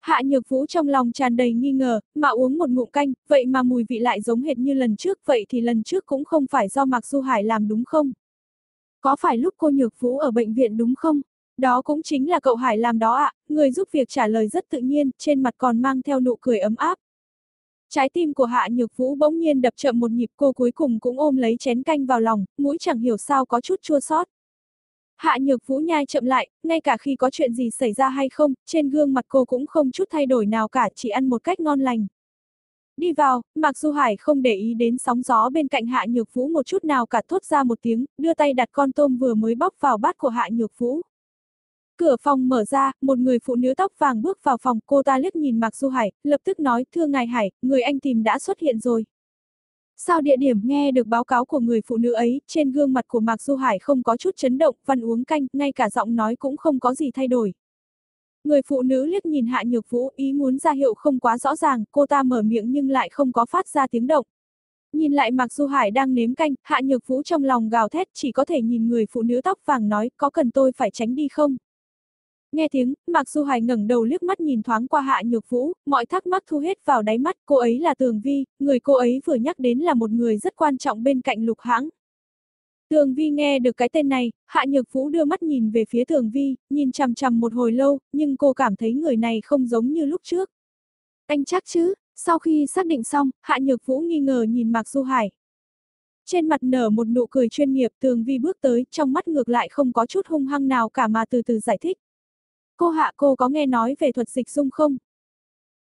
Hạ Nhược Vũ trong lòng tràn đầy nghi ngờ, mà uống một ngụm canh, vậy mà mùi vị lại giống hệt như lần trước, vậy thì lần trước cũng không phải do Mạc Du Hải làm đúng không? Có phải lúc cô Nhược Vũ ở bệnh viện đúng không? Đó cũng chính là cậu Hải làm đó ạ, à, người giúp việc trả lời rất tự nhiên, trên mặt còn mang theo nụ cười ấm áp. Trái tim của Hạ Nhược Vũ bỗng nhiên đập chậm một nhịp cô cuối cùng cũng ôm lấy chén canh vào lòng, mũi chẳng hiểu sao có chút chua xót. Hạ Nhược Vũ nhai chậm lại, ngay cả khi có chuyện gì xảy ra hay không, trên gương mặt cô cũng không chút thay đổi nào cả, chỉ ăn một cách ngon lành. Đi vào, Mạc Du Hải không để ý đến sóng gió bên cạnh Hạ Nhược Vũ một chút nào cả thốt ra một tiếng, đưa tay đặt con tôm vừa mới bóc vào bát của Hạ Nhược Vũ. Cửa phòng mở ra, một người phụ nữ tóc vàng bước vào phòng, cô ta liếc nhìn Mạc Du Hải, lập tức nói, thưa ngài Hải, người anh tìm đã xuất hiện rồi. Sao địa điểm nghe được báo cáo của người phụ nữ ấy, trên gương mặt của Mạc Du Hải không có chút chấn động, văn uống canh, ngay cả giọng nói cũng không có gì thay đổi. Người phụ nữ liếc nhìn Hạ Nhược Vũ, ý muốn ra hiệu không quá rõ ràng, cô ta mở miệng nhưng lại không có phát ra tiếng động. Nhìn lại Mạc Du Hải đang nếm canh, Hạ Nhược Vũ trong lòng gào thét chỉ có thể nhìn người phụ nữ tóc vàng nói có cần tôi phải tránh đi không? Nghe tiếng, Mạc Du Hải ngẩng đầu liếc mắt nhìn thoáng qua Hạ Nhược Vũ, mọi thắc mắc thu hết vào đáy mắt, cô ấy là Tường Vi, người cô ấy vừa nhắc đến là một người rất quan trọng bên cạnh Lục Hãng. Tường Vi nghe được cái tên này, Hạ Nhược Vũ đưa mắt nhìn về phía Tường Vi, nhìn chằm chằm một hồi lâu, nhưng cô cảm thấy người này không giống như lúc trước. Anh chắc chứ? Sau khi xác định xong, Hạ Nhược Vũ nghi ngờ nhìn Mạc Du Hải. Trên mặt nở một nụ cười chuyên nghiệp Tường Vi bước tới, trong mắt ngược lại không có chút hung hăng nào cả mà từ từ giải thích. Cô Hạ cô có nghe nói về thuật dịch dung không?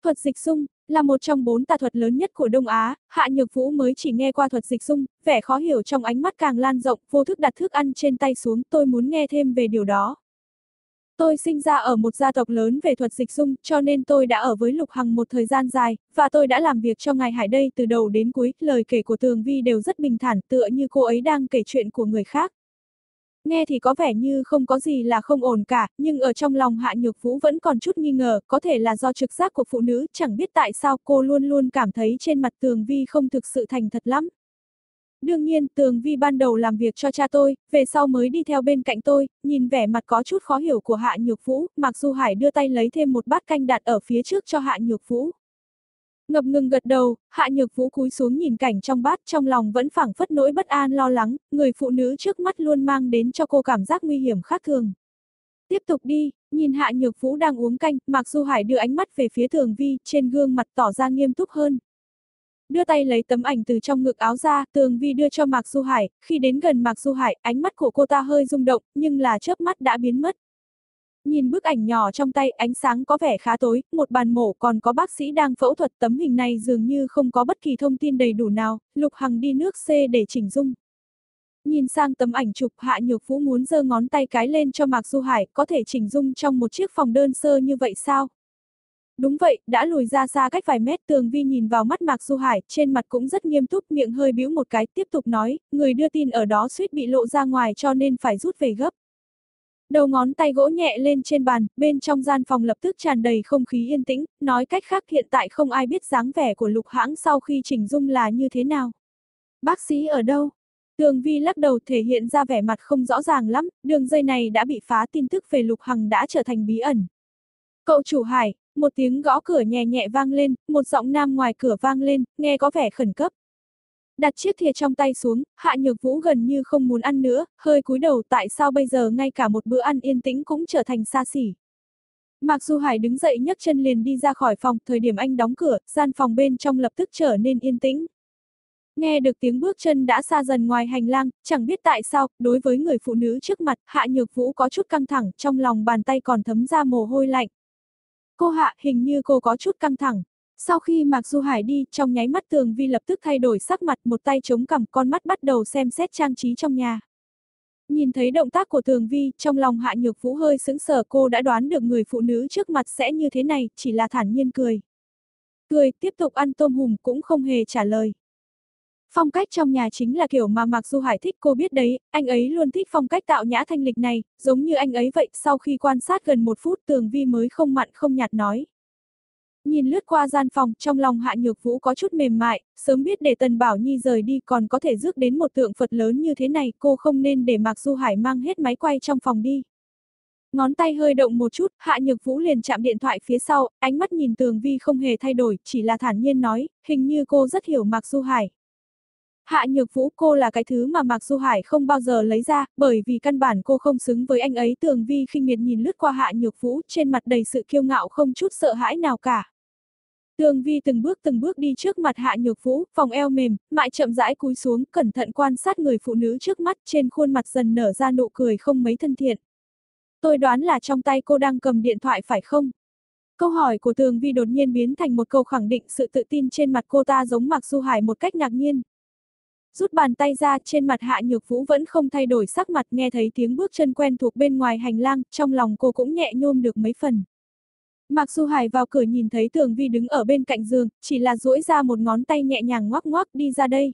Thuật dịch dung, là một trong bốn tà thuật lớn nhất của Đông Á, Hạ Nhược Vũ mới chỉ nghe qua thuật dịch dung, vẻ khó hiểu trong ánh mắt càng lan rộng, vô thức đặt thức ăn trên tay xuống, tôi muốn nghe thêm về điều đó. Tôi sinh ra ở một gia tộc lớn về thuật dịch dung, cho nên tôi đã ở với Lục Hằng một thời gian dài, và tôi đã làm việc cho ngài Hải đây từ đầu đến cuối, lời kể của Tường Vi đều rất bình thản tựa như cô ấy đang kể chuyện của người khác. Nghe thì có vẻ như không có gì là không ổn cả, nhưng ở trong lòng Hạ Nhược Vũ vẫn còn chút nghi ngờ, có thể là do trực giác của phụ nữ, chẳng biết tại sao cô luôn luôn cảm thấy trên mặt Tường Vi không thực sự thành thật lắm. Đương nhiên, Tường Vi ban đầu làm việc cho cha tôi, về sau mới đi theo bên cạnh tôi, nhìn vẻ mặt có chút khó hiểu của Hạ Nhược Vũ, Mặc Du Hải đưa tay lấy thêm một bát canh đặt ở phía trước cho Hạ Nhược Vũ. Ngập ngừng gật đầu, Hạ Nhược Vũ cúi xuống nhìn cảnh trong bát trong lòng vẫn phảng phất nỗi bất an lo lắng, người phụ nữ trước mắt luôn mang đến cho cô cảm giác nguy hiểm khác thường. Tiếp tục đi, nhìn Hạ Nhược Vũ đang uống canh, Mạc Du Hải đưa ánh mắt về phía Thường Vi, trên gương mặt tỏ ra nghiêm túc hơn. Đưa tay lấy tấm ảnh từ trong ngực áo ra, Tường Vi đưa cho Mạc Du Hải, khi đến gần Mạc Du Hải, ánh mắt của cô ta hơi rung động, nhưng là chớp mắt đã biến mất. Nhìn bức ảnh nhỏ trong tay, ánh sáng có vẻ khá tối, một bàn mổ còn có bác sĩ đang phẫu thuật tấm hình này dường như không có bất kỳ thông tin đầy đủ nào, Lục Hằng đi nước C để chỉnh dung. Nhìn sang tấm ảnh chụp Hạ Nhược Vũ muốn giơ ngón tay cái lên cho Mạc Du Hải, có thể chỉnh dung trong một chiếc phòng đơn sơ như vậy sao? Đúng vậy, đã lùi ra xa cách vài mét tường vi nhìn vào mắt Mạc Du Hải, trên mặt cũng rất nghiêm túc, miệng hơi bĩu một cái, tiếp tục nói, người đưa tin ở đó suýt bị lộ ra ngoài cho nên phải rút về gấp. Đầu ngón tay gỗ nhẹ lên trên bàn, bên trong gian phòng lập tức tràn đầy không khí yên tĩnh, nói cách khác hiện tại không ai biết dáng vẻ của lục hãng sau khi chỉnh dung là như thế nào. Bác sĩ ở đâu? Tường Vi lắc đầu thể hiện ra vẻ mặt không rõ ràng lắm, đường dây này đã bị phá tin tức về Lục Hằng đã trở thành bí ẩn. Cậu chủ Hải, một tiếng gõ cửa nhẹ nhẹ vang lên, một giọng nam ngoài cửa vang lên, nghe có vẻ khẩn cấp. Đặt chiếc thìa trong tay xuống, Hạ Nhược Vũ gần như không muốn ăn nữa, hơi cúi đầu tại sao bây giờ ngay cả một bữa ăn yên tĩnh cũng trở thành xa xỉ. Mạc Du Hải đứng dậy nhấc chân liền đi ra khỏi phòng, thời điểm anh đóng cửa, gian phòng bên trong lập tức trở nên yên tĩnh. Nghe được tiếng bước chân đã xa dần ngoài hành lang, chẳng biết tại sao, đối với người phụ nữ trước mặt, Hạ Nhược Vũ có chút căng thẳng, trong lòng bàn tay còn thấm ra mồ hôi lạnh. Cô Hạ, hình như cô có chút căng thẳng. Sau khi Mạc Du Hải đi, trong nháy mắt Tường Vi lập tức thay đổi sắc mặt, một tay chống cằm, con mắt bắt đầu xem xét trang trí trong nhà. Nhìn thấy động tác của Tường Vi, trong lòng Hạ Nhược Vũ hơi sững sờ cô đã đoán được người phụ nữ trước mặt sẽ như thế này, chỉ là thản nhiên cười. Cười, tiếp tục ăn tôm hùm cũng không hề trả lời. Phong cách trong nhà chính là kiểu mà Mạc Du Hải thích cô biết đấy, anh ấy luôn thích phong cách tạo nhã thanh lịch này, giống như anh ấy vậy, sau khi quan sát gần một phút tường vi mới không mặn không nhạt nói. Nhìn lướt qua gian phòng, trong lòng Hạ Nhược Vũ có chút mềm mại, sớm biết để Tần Bảo Nhi rời đi còn có thể rước đến một tượng Phật lớn như thế này, cô không nên để Mạc Du Hải mang hết máy quay trong phòng đi. Ngón tay hơi động một chút, Hạ Nhược Vũ liền chạm điện thoại phía sau, ánh mắt nhìn Tường Vi không hề thay đổi, chỉ là thản nhiên nói, hình như cô rất hiểu Mạc Du Hải. Hạ Nhược Vũ cô là cái thứ mà Mạc Du Hải không bao giờ lấy ra, bởi vì căn bản cô không xứng với anh ấy tường vi khinh miệt nhìn lướt qua Hạ Nhược Vũ trên mặt đầy sự kiêu ngạo không chút sợ hãi nào cả. Tường vi từng bước từng bước đi trước mặt Hạ Nhược Vũ, vòng eo mềm, mại chậm rãi cúi xuống, cẩn thận quan sát người phụ nữ trước mắt trên khuôn mặt dần nở ra nụ cười không mấy thân thiện. Tôi đoán là trong tay cô đang cầm điện thoại phải không? Câu hỏi của Tường Vi đột nhiên biến thành một câu khẳng định sự tự tin trên mặt cô ta giống Mạc Du Hải một cách ngạc nhiên. Rút bàn tay ra, trên mặt Hạ Nhược Vũ vẫn không thay đổi sắc mặt nghe thấy tiếng bước chân quen thuộc bên ngoài hành lang, trong lòng cô cũng nhẹ nhôm được mấy phần. Mạc Du Hải vào cửa nhìn thấy Tường Vi đứng ở bên cạnh giường, chỉ là duỗi ra một ngón tay nhẹ nhàng ngoắc ngoắc đi ra đây.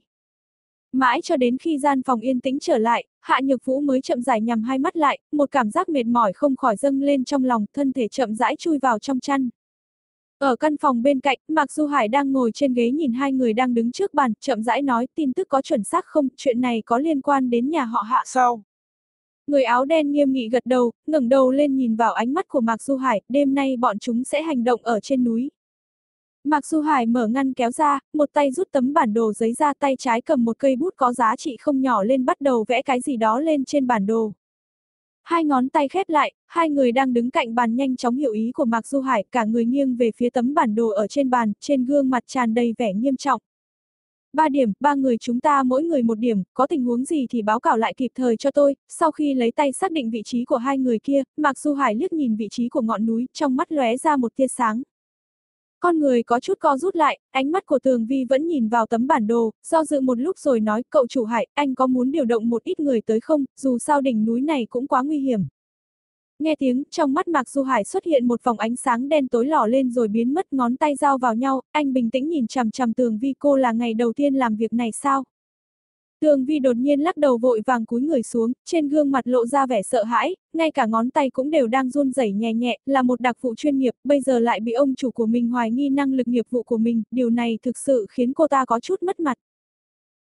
Mãi cho đến khi gian phòng yên tĩnh trở lại, Hạ Nhược Vũ mới chậm rãi nhắm hai mắt lại, một cảm giác mệt mỏi không khỏi dâng lên trong lòng, thân thể chậm rãi chui vào trong chăn. Ở căn phòng bên cạnh, Mạc Du Hải đang ngồi trên ghế nhìn hai người đang đứng trước bàn, chậm rãi nói tin tức có chuẩn xác không, chuyện này có liên quan đến nhà họ hạ sao? Người áo đen nghiêm nghị gật đầu, ngẩng đầu lên nhìn vào ánh mắt của Mạc Du Hải, đêm nay bọn chúng sẽ hành động ở trên núi. Mạc Du Hải mở ngăn kéo ra, một tay rút tấm bản đồ giấy ra tay trái cầm một cây bút có giá trị không nhỏ lên bắt đầu vẽ cái gì đó lên trên bản đồ. Hai ngón tay khép lại, hai người đang đứng cạnh bàn nhanh chóng hiểu ý của Mạc Du Hải, cả người nghiêng về phía tấm bản đồ ở trên bàn, trên gương mặt tràn đầy vẻ nghiêm trọng. Ba điểm, ba người chúng ta mỗi người một điểm, có tình huống gì thì báo cáo lại kịp thời cho tôi, sau khi lấy tay xác định vị trí của hai người kia, Mạc Du Hải liếc nhìn vị trí của ngọn núi, trong mắt lóe ra một tia sáng. Con người có chút co rút lại, ánh mắt của Tường Vi vẫn nhìn vào tấm bản đồ, do dự một lúc rồi nói, cậu chủ Hải, anh có muốn điều động một ít người tới không, dù sao đỉnh núi này cũng quá nguy hiểm. Nghe tiếng, trong mắt Mạc Du Hải xuất hiện một vòng ánh sáng đen tối lỏ lên rồi biến mất ngón tay giao vào nhau, anh bình tĩnh nhìn chằm chằm Tường Vi cô là ngày đầu tiên làm việc này sao? Tường Vi đột nhiên lắc đầu vội vàng cúi người xuống, trên gương mặt lộ ra vẻ sợ hãi, ngay cả ngón tay cũng đều đang run rẩy nhẹ nhẹ, là một đặc vụ chuyên nghiệp, bây giờ lại bị ông chủ của mình hoài nghi năng lực nghiệp vụ của mình, điều này thực sự khiến cô ta có chút mất mặt.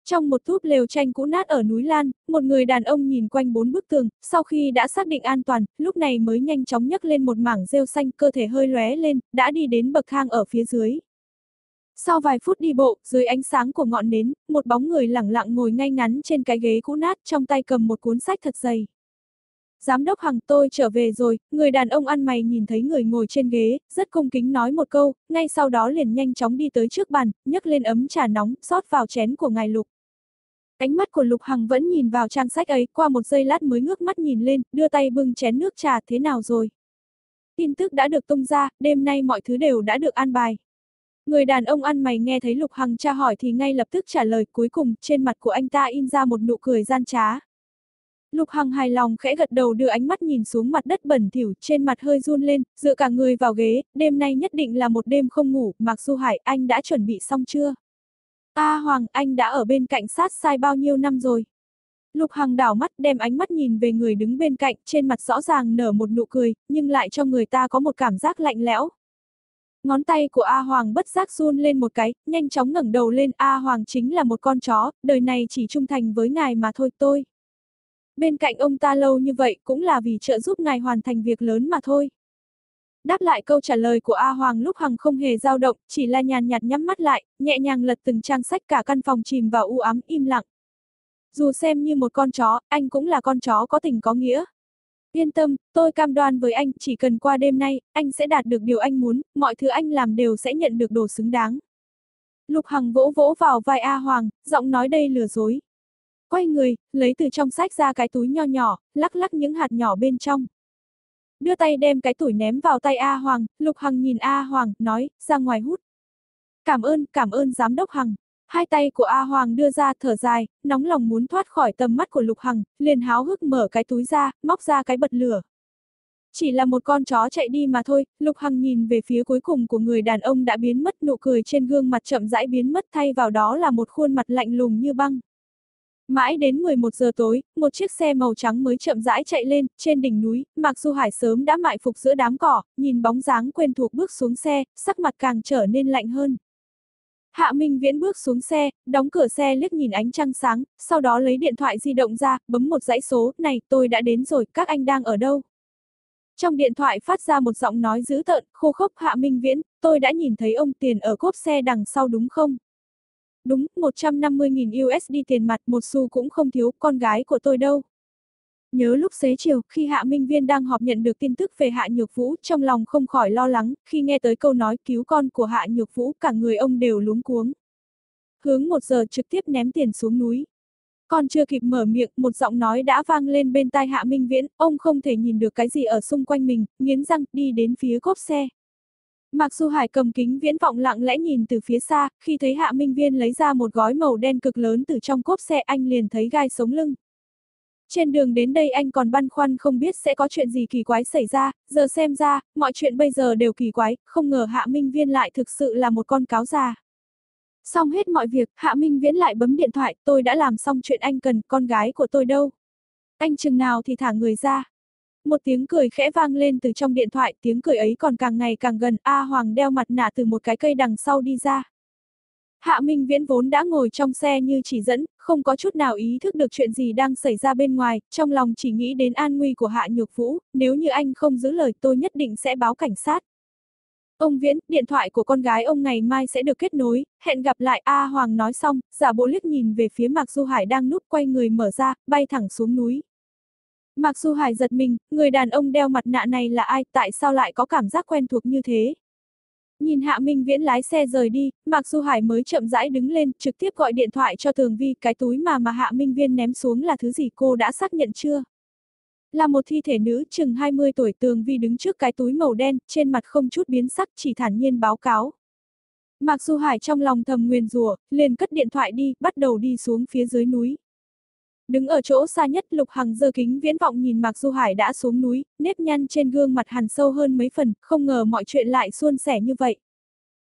Trong một túp lều tranh cũ nát ở núi Lan, một người đàn ông nhìn quanh bốn bức tường, sau khi đã xác định an toàn, lúc này mới nhanh chóng nhấc lên một mảng rêu xanh, cơ thể hơi lóe lên, đã đi đến bậc thang ở phía dưới. Sau vài phút đi bộ, dưới ánh sáng của ngọn nến, một bóng người lẳng lặng ngồi ngay ngắn trên cái ghế cũ nát, trong tay cầm một cuốn sách thật dày. Giám đốc Hằng tôi trở về rồi, người đàn ông ăn mày nhìn thấy người ngồi trên ghế, rất cung kính nói một câu, ngay sau đó liền nhanh chóng đi tới trước bàn, nhấc lên ấm trà nóng, rót vào chén của ngài Lục. Ánh mắt của Lục Hằng vẫn nhìn vào trang sách ấy, qua một giây lát mới ngước mắt nhìn lên, đưa tay bưng chén nước trà, thế nào rồi? Tin tức đã được tung ra, đêm nay mọi thứ đều đã được an bài. Người đàn ông ăn mày nghe thấy Lục Hằng tra hỏi thì ngay lập tức trả lời, cuối cùng, trên mặt của anh ta in ra một nụ cười gian trá. Lục Hằng hài lòng khẽ gật đầu đưa ánh mắt nhìn xuống mặt đất bẩn thỉu, trên mặt hơi run lên, dựa cả người vào ghế, đêm nay nhất định là một đêm không ngủ, Mạc Du Hải, anh đã chuẩn bị xong chưa? A Hoàng, anh đã ở bên cạnh sát sai bao nhiêu năm rồi? Lục Hằng đảo mắt đem ánh mắt nhìn về người đứng bên cạnh, trên mặt rõ ràng nở một nụ cười, nhưng lại cho người ta có một cảm giác lạnh lẽo. Ngón tay của A Hoàng bất giác run lên một cái, nhanh chóng ngẩng đầu lên, A Hoàng chính là một con chó, đời này chỉ trung thành với ngài mà thôi tôi. Bên cạnh ông ta lâu như vậy cũng là vì trợ giúp ngài hoàn thành việc lớn mà thôi. Đáp lại câu trả lời của A Hoàng lúc Hằng không hề dao động, chỉ là nhàn nhạt nhắm mắt lại, nhẹ nhàng lật từng trang sách cả căn phòng chìm vào u ám im lặng. Dù xem như một con chó, anh cũng là con chó có tình có nghĩa. Yên tâm, tôi cam đoan với anh, chỉ cần qua đêm nay, anh sẽ đạt được điều anh muốn, mọi thứ anh làm đều sẽ nhận được đồ xứng đáng. Lục Hằng vỗ vỗ vào vai A Hoàng, giọng nói đây lừa dối. Quay người, lấy từ trong sách ra cái túi nho nhỏ, lắc lắc những hạt nhỏ bên trong. Đưa tay đem cái túi ném vào tay A Hoàng, Lục Hằng nhìn A Hoàng, nói, ra ngoài hút. Cảm ơn, cảm ơn giám đốc Hằng. Hai tay của A Hoàng đưa ra thở dài, nóng lòng muốn thoát khỏi tầm mắt của Lục Hằng, liền háo hức mở cái túi ra, móc ra cái bật lửa. Chỉ là một con chó chạy đi mà thôi, Lục Hằng nhìn về phía cuối cùng của người đàn ông đã biến mất nụ cười trên gương mặt chậm rãi biến mất thay vào đó là một khuôn mặt lạnh lùng như băng. Mãi đến 11 giờ tối, một chiếc xe màu trắng mới chậm rãi chạy lên, trên đỉnh núi, Mạc Du Hải sớm đã mại phục giữa đám cỏ, nhìn bóng dáng quen thuộc bước xuống xe, sắc mặt càng trở nên lạnh hơn. Hạ Minh Viễn bước xuống xe, đóng cửa xe liếc nhìn ánh trăng sáng, sau đó lấy điện thoại di động ra, bấm một dãy số, này, tôi đã đến rồi, các anh đang ở đâu? Trong điện thoại phát ra một giọng nói dữ tợn, khô khốc Hạ Minh Viễn, tôi đã nhìn thấy ông tiền ở cốp xe đằng sau đúng không? Đúng, 150.000 USD tiền mặt một xu cũng không thiếu, con gái của tôi đâu. Nhớ lúc xế chiều, khi Hạ Minh Viên đang họp nhận được tin tức về Hạ Nhược Vũ, trong lòng không khỏi lo lắng, khi nghe tới câu nói cứu con của Hạ Nhược Vũ, cả người ông đều luống cuống. Hướng một giờ trực tiếp ném tiền xuống núi. Còn chưa kịp mở miệng, một giọng nói đã vang lên bên tai Hạ Minh Viễn, ông không thể nhìn được cái gì ở xung quanh mình, nghiến răng, đi đến phía cốp xe. Mạc Du Hải cầm kính viễn vọng lặng lẽ nhìn từ phía xa, khi thấy Hạ Minh Viên lấy ra một gói màu đen cực lớn từ trong cốp xe anh liền thấy gai sống lưng. Trên đường đến đây anh còn băn khoăn không biết sẽ có chuyện gì kỳ quái xảy ra, giờ xem ra, mọi chuyện bây giờ đều kỳ quái, không ngờ Hạ Minh Viên lại thực sự là một con cáo già. Xong hết mọi việc, Hạ Minh Viễn lại bấm điện thoại, tôi đã làm xong chuyện anh cần, con gái của tôi đâu? Anh chừng nào thì thả người ra. Một tiếng cười khẽ vang lên từ trong điện thoại, tiếng cười ấy còn càng ngày càng gần, A Hoàng đeo mặt nạ từ một cái cây đằng sau đi ra. Hạ Minh Viễn vốn đã ngồi trong xe như chỉ dẫn, không có chút nào ý thức được chuyện gì đang xảy ra bên ngoài, trong lòng chỉ nghĩ đến an nguy của Hạ Nhược Vũ, nếu như anh không giữ lời tôi nhất định sẽ báo cảnh sát. Ông Viễn, điện thoại của con gái ông ngày mai sẽ được kết nối, hẹn gặp lại A Hoàng nói xong, giả bộ liếc nhìn về phía Mạc Du Hải đang núp quay người mở ra, bay thẳng xuống núi. Mạc Du Hải giật mình, người đàn ông đeo mặt nạ này là ai, tại sao lại có cảm giác quen thuộc như thế? Nhìn Hạ Minh Viễn lái xe rời đi, Mạc Du Hải mới chậm rãi đứng lên, trực tiếp gọi điện thoại cho Tường Vi, cái túi mà mà Hạ Minh Viễn ném xuống là thứ gì cô đã xác nhận chưa? Là một thi thể nữ chừng 20 tuổi Tường Vi đứng trước cái túi màu đen, trên mặt không chút biến sắc chỉ thản nhiên báo cáo. Mạc Du Hải trong lòng thầm nguyền rủa, liền cất điện thoại đi, bắt đầu đi xuống phía dưới núi. Đứng ở chỗ xa nhất Lục Hằng giơ kính viễn vọng nhìn Mạc Du Hải đã xuống núi, nếp nhăn trên gương mặt hằn sâu hơn mấy phần, không ngờ mọi chuyện lại suôn sẻ như vậy.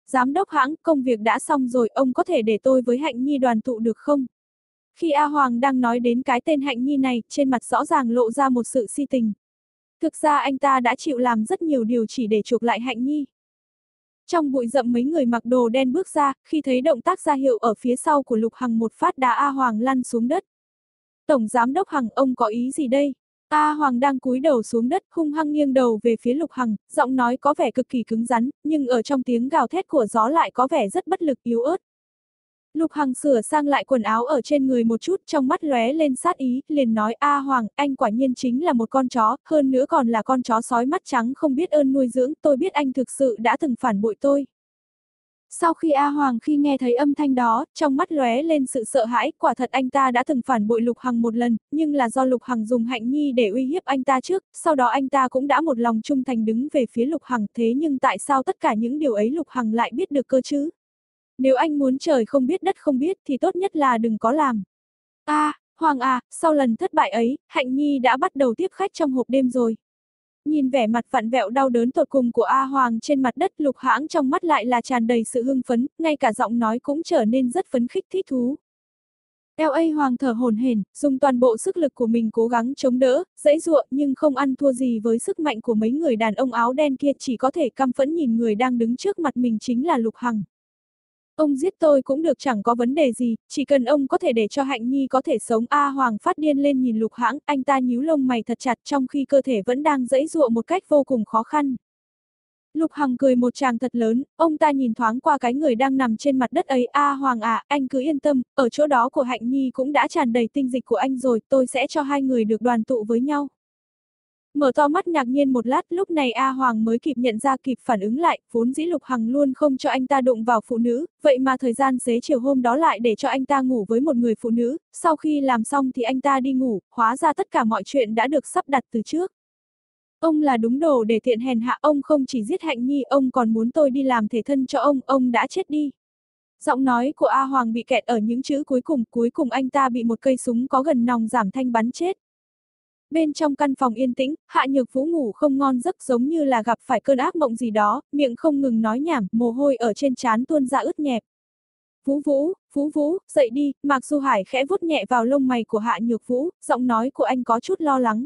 Giám đốc hãng, công việc đã xong rồi, ông có thể để tôi với Hạnh Nhi đoàn tụ được không? Khi A Hoàng đang nói đến cái tên Hạnh Nhi này, trên mặt rõ ràng lộ ra một sự si tình. Thực ra anh ta đã chịu làm rất nhiều điều chỉ để chuộc lại Hạnh Nhi. Trong bụi rậm mấy người mặc đồ đen bước ra, khi thấy động tác ra hiệu ở phía sau của Lục Hằng một phát đá A Hoàng lăn xuống đất. Tổng Giám Đốc Hằng, ông có ý gì đây? A Hoàng đang cúi đầu xuống đất, hung hăng nghiêng đầu về phía Lục Hằng, giọng nói có vẻ cực kỳ cứng rắn, nhưng ở trong tiếng gào thét của gió lại có vẻ rất bất lực yếu ớt. Lục Hằng sửa sang lại quần áo ở trên người một chút, trong mắt lóe lên sát ý, liền nói A Hoàng, anh quả nhiên chính là một con chó, hơn nữa còn là con chó sói mắt trắng không biết ơn nuôi dưỡng, tôi biết anh thực sự đã từng phản bội tôi. Sau khi A Hoàng khi nghe thấy âm thanh đó, trong mắt lóe lên sự sợ hãi, quả thật anh ta đã từng phản bội Lục Hằng một lần, nhưng là do Lục Hằng dùng hạnh nhi để uy hiếp anh ta trước, sau đó anh ta cũng đã một lòng trung thành đứng về phía Lục Hằng, thế nhưng tại sao tất cả những điều ấy Lục Hằng lại biết được cơ chứ? Nếu anh muốn trời không biết đất không biết thì tốt nhất là đừng có làm. A, à, Hoàng à, sau lần thất bại ấy, Hạnh Nhi đã bắt đầu tiếp khách trong hộp đêm rồi. Nhìn vẻ mặt vặn vẹo đau đớn tột cùng của A Hoàng trên mặt đất lục hãng trong mắt lại là tràn đầy sự hưng phấn, ngay cả giọng nói cũng trở nên rất phấn khích thích thú. L.A. Hoàng thở hồn hển, dùng toàn bộ sức lực của mình cố gắng chống đỡ, dãy ruộng nhưng không ăn thua gì với sức mạnh của mấy người đàn ông áo đen kia chỉ có thể căm phẫn nhìn người đang đứng trước mặt mình chính là Lục Hằng. Ông giết tôi cũng được chẳng có vấn đề gì, chỉ cần ông có thể để cho Hạnh Nhi có thể sống A Hoàng phát điên lên nhìn lục hãng, anh ta nhíu lông mày thật chặt trong khi cơ thể vẫn đang dẫy dụa một cách vô cùng khó khăn. Lục Hằng cười một tràng thật lớn, ông ta nhìn thoáng qua cái người đang nằm trên mặt đất ấy, A Hoàng à, anh cứ yên tâm, ở chỗ đó của Hạnh Nhi cũng đã tràn đầy tinh dịch của anh rồi, tôi sẽ cho hai người được đoàn tụ với nhau. Mở to mắt ngạc nhiên một lát, lúc này A Hoàng mới kịp nhận ra kịp phản ứng lại, vốn dĩ Lục Hằng luôn không cho anh ta đụng vào phụ nữ, vậy mà thời gian xế chiều hôm đó lại để cho anh ta ngủ với một người phụ nữ, sau khi làm xong thì anh ta đi ngủ, hóa ra tất cả mọi chuyện đã được sắp đặt từ trước. Ông là đúng đồ để tiện hèn hạ ông không chỉ giết hạnh nhi, ông còn muốn tôi đi làm thể thân cho ông, ông đã chết đi. Giọng nói của A Hoàng bị kẹt ở những chữ cuối cùng, cuối cùng anh ta bị một cây súng có gần nòng giảm thanh bắn chết. Bên trong căn phòng yên tĩnh, Hạ Nhược Vũ ngủ không ngon giấc giống như là gặp phải cơn ác mộng gì đó, miệng không ngừng nói nhảm, mồ hôi ở trên trán tuôn ra ướt nhẹp. Vũ Vũ, Vũ Vũ, dậy đi, Mạc Du Hải khẽ vuốt nhẹ vào lông mày của Hạ Nhược Vũ, giọng nói của anh có chút lo lắng.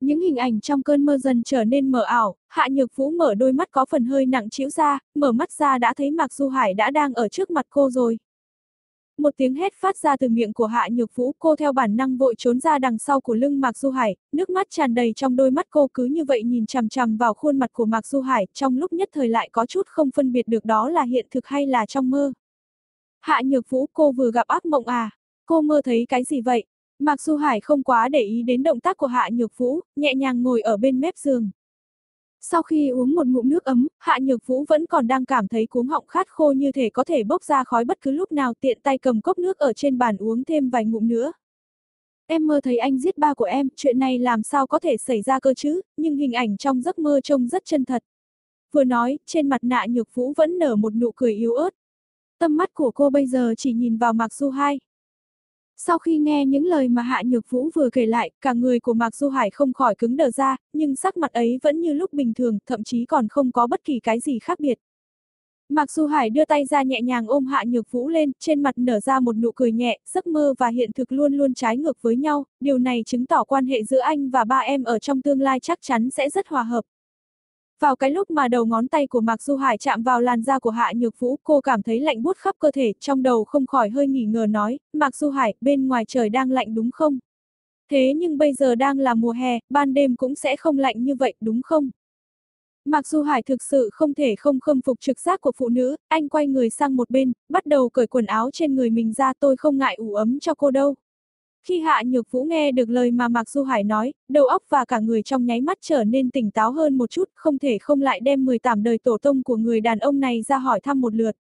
Những hình ảnh trong cơn mơ dần trở nên mờ ảo, Hạ Nhược Vũ mở đôi mắt có phần hơi nặng chiếu ra, mở mắt ra đã thấy Mạc Du Hải đã đang ở trước mặt cô rồi. Một tiếng hét phát ra từ miệng của Hạ Nhược Vũ, cô theo bản năng vội trốn ra đằng sau của lưng Mạc Du Hải, nước mắt tràn đầy trong đôi mắt cô cứ như vậy nhìn chằm chằm vào khuôn mặt của Mạc Du Hải, trong lúc nhất thời lại có chút không phân biệt được đó là hiện thực hay là trong mơ. Hạ Nhược Vũ, cô vừa gặp ác mộng à? Cô mơ thấy cái gì vậy? Mạc Du Hải không quá để ý đến động tác của Hạ Nhược Vũ, nhẹ nhàng ngồi ở bên mép giường. Sau khi uống một ngụm nước ấm, Hạ Nhược Vũ vẫn còn đang cảm thấy cuống họng khát khô như thể có thể bốc ra khói bất cứ lúc nào tiện tay cầm cốc nước ở trên bàn uống thêm vài ngụm nữa. Em mơ thấy anh giết ba của em, chuyện này làm sao có thể xảy ra cơ chứ, nhưng hình ảnh trong giấc mơ trông rất chân thật. Vừa nói, trên mặt nạ Nhược Vũ vẫn nở một nụ cười yếu ớt. Tâm mắt của cô bây giờ chỉ nhìn vào Mạc Du Hai. Sau khi nghe những lời mà Hạ Nhược Vũ vừa kể lại, cả người của Mạc Du Hải không khỏi cứng đờ ra, nhưng sắc mặt ấy vẫn như lúc bình thường, thậm chí còn không có bất kỳ cái gì khác biệt. Mạc Du Hải đưa tay ra nhẹ nhàng ôm Hạ Nhược Vũ lên, trên mặt nở ra một nụ cười nhẹ, giấc mơ và hiện thực luôn luôn trái ngược với nhau, điều này chứng tỏ quan hệ giữa anh và ba em ở trong tương lai chắc chắn sẽ rất hòa hợp. Vào cái lúc mà đầu ngón tay của Mạc Du Hải chạm vào làn da của Hạ Nhược Vũ, cô cảm thấy lạnh buốt khắp cơ thể, trong đầu không khỏi hơi nghỉ ngờ nói, Mạc Du Hải, bên ngoài trời đang lạnh đúng không? Thế nhưng bây giờ đang là mùa hè, ban đêm cũng sẽ không lạnh như vậy, đúng không? Mặc Du Hải thực sự không thể không khâm phục trực giác của phụ nữ, anh quay người sang một bên, bắt đầu cởi quần áo trên người mình ra tôi không ngại ủ ấm cho cô đâu. Khi Hạ Nhược Vũ nghe được lời mà Mạc Du Hải nói, đầu óc và cả người trong nháy mắt trở nên tỉnh táo hơn một chút, không thể không lại đem 18 đời tổ tông của người đàn ông này ra hỏi thăm một lượt.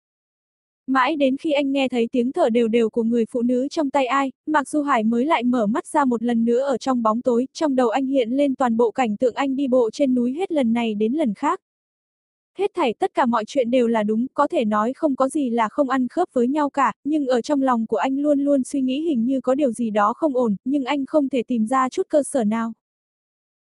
Mãi đến khi anh nghe thấy tiếng thở đều đều của người phụ nữ trong tay ai, Mạc Du Hải mới lại mở mắt ra một lần nữa ở trong bóng tối, trong đầu anh hiện lên toàn bộ cảnh tượng anh đi bộ trên núi hết lần này đến lần khác. Hết thảy tất cả mọi chuyện đều là đúng, có thể nói không có gì là không ăn khớp với nhau cả, nhưng ở trong lòng của anh luôn luôn suy nghĩ hình như có điều gì đó không ổn, nhưng anh không thể tìm ra chút cơ sở nào.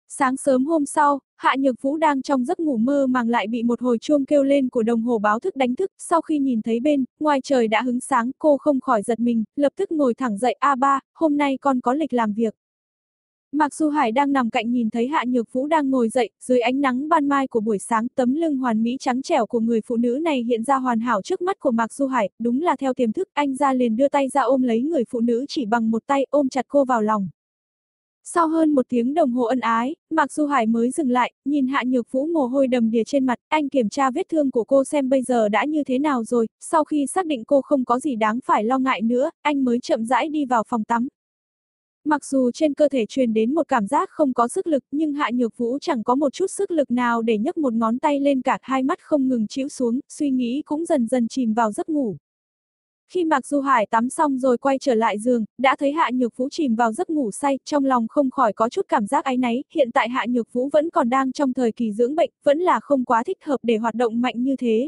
Sáng sớm hôm sau, Hạ Nhược Vũ đang trong giấc ngủ mơ màng lại bị một hồi chuông kêu lên của đồng hồ báo thức đánh thức, sau khi nhìn thấy bên, ngoài trời đã hứng sáng, cô không khỏi giật mình, lập tức ngồi thẳng dậy, a ba, hôm nay con có lịch làm việc. Mạc Du Hải đang nằm cạnh nhìn thấy Hạ Nhược Vũ đang ngồi dậy, dưới ánh nắng ban mai của buổi sáng, tấm lưng hoàn mỹ trắng trẻo của người phụ nữ này hiện ra hoàn hảo trước mắt của Mạc Du Hải, đúng là theo tiềm thức, anh ra liền đưa tay ra ôm lấy người phụ nữ chỉ bằng một tay ôm chặt cô vào lòng. Sau hơn một tiếng đồng hồ ân ái, Mạc Du Hải mới dừng lại, nhìn Hạ Nhược Vũ mồ hôi đầm đìa trên mặt, anh kiểm tra vết thương của cô xem bây giờ đã như thế nào rồi, sau khi xác định cô không có gì đáng phải lo ngại nữa, anh mới chậm rãi đi vào phòng tắm. Mặc dù trên cơ thể truyền đến một cảm giác không có sức lực nhưng Hạ Nhược Vũ chẳng có một chút sức lực nào để nhấc một ngón tay lên cả hai mắt không ngừng chịu xuống, suy nghĩ cũng dần dần chìm vào giấc ngủ. Khi Mạc Du Hải tắm xong rồi quay trở lại giường, đã thấy Hạ Nhược Vũ chìm vào giấc ngủ say, trong lòng không khỏi có chút cảm giác áy náy, hiện tại Hạ Nhược Vũ vẫn còn đang trong thời kỳ dưỡng bệnh, vẫn là không quá thích hợp để hoạt động mạnh như thế.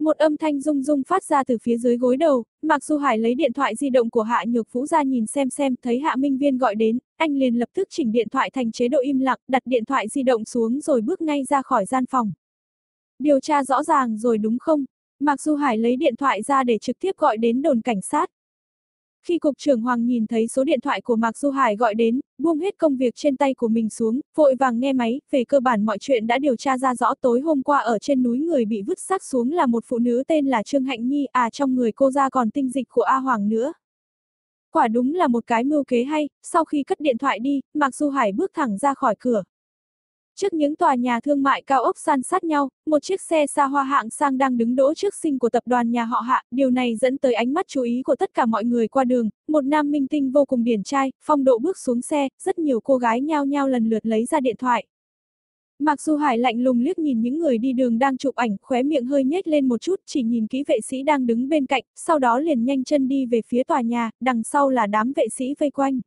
Một âm thanh rung rung phát ra từ phía dưới gối đầu, Mạc Du Hải lấy điện thoại di động của Hạ Nhược Vũ ra nhìn xem xem, thấy Hạ Minh Viên gọi đến, anh liền lập tức chỉnh điện thoại thành chế độ im lặng, đặt điện thoại di động xuống rồi bước ngay ra khỏi gian phòng. Điều tra rõ ràng rồi đúng không? Mạc Du Hải lấy điện thoại ra để trực tiếp gọi đến đồn cảnh sát. Khi Cục trưởng Hoàng nhìn thấy số điện thoại của Mạc Du Hải gọi đến, buông hết công việc trên tay của mình xuống, vội vàng nghe máy, về cơ bản mọi chuyện đã điều tra ra rõ tối hôm qua ở trên núi người bị vứt xác xuống là một phụ nữ tên là Trương Hạnh Nhi, à trong người cô ra còn tinh dịch của A Hoàng nữa. Quả đúng là một cái mưu kế hay, sau khi cất điện thoại đi, Mạc Du Hải bước thẳng ra khỏi cửa. Trước những tòa nhà thương mại cao ốc san sát nhau, một chiếc xe xa hoa hạng sang đang đứng đỗ trước sinh của tập đoàn nhà họ hạ, điều này dẫn tới ánh mắt chú ý của tất cả mọi người qua đường, một nam minh tinh vô cùng điển trai, phong độ bước xuống xe, rất nhiều cô gái nhao nhao lần lượt lấy ra điện thoại. Mặc dù Hải lạnh lùng liếc nhìn những người đi đường đang chụp ảnh, khóe miệng hơi nhếch lên một chút, chỉ nhìn kỹ vệ sĩ đang đứng bên cạnh, sau đó liền nhanh chân đi về phía tòa nhà, đằng sau là đám vệ sĩ vây quanh.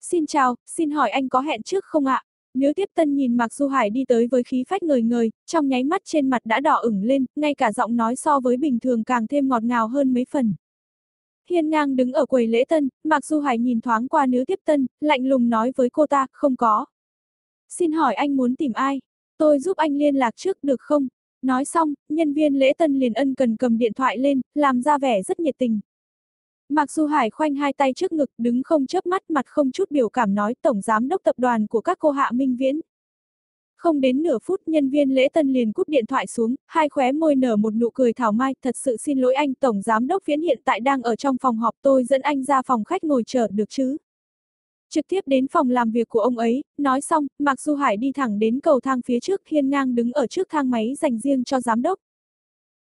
Xin chào, xin hỏi anh có hẹn trước không ạ? Nếu tiếp tân nhìn Mạc Du Hải đi tới với khí phách ngời ngời, trong nháy mắt trên mặt đã đỏ ửng lên, ngay cả giọng nói so với bình thường càng thêm ngọt ngào hơn mấy phần. Hiên ngang đứng ở quầy lễ tân, Mạc Du Hải nhìn thoáng qua nữ tiếp tân, lạnh lùng nói với cô ta, không có. Xin hỏi anh muốn tìm ai? Tôi giúp anh liên lạc trước được không? Nói xong, nhân viên lễ tân liền ân cần cầm điện thoại lên, làm ra vẻ rất nhiệt tình, Mạc Du Hải khoanh hai tay trước ngực, đứng không chớp mắt mặt không chút biểu cảm nói tổng giám đốc tập đoàn của các cô hạ minh viễn. Không đến nửa phút nhân viên lễ tân liền cút điện thoại xuống, hai khóe môi nở một nụ cười thảo mai, thật sự xin lỗi anh tổng giám đốc viễn hiện tại đang ở trong phòng họp tôi dẫn anh ra phòng khách ngồi chờ được chứ. Trực tiếp đến phòng làm việc của ông ấy, nói xong, Mạc Du Hải đi thẳng đến cầu thang phía trước hiên ngang đứng ở trước thang máy dành riêng cho giám đốc.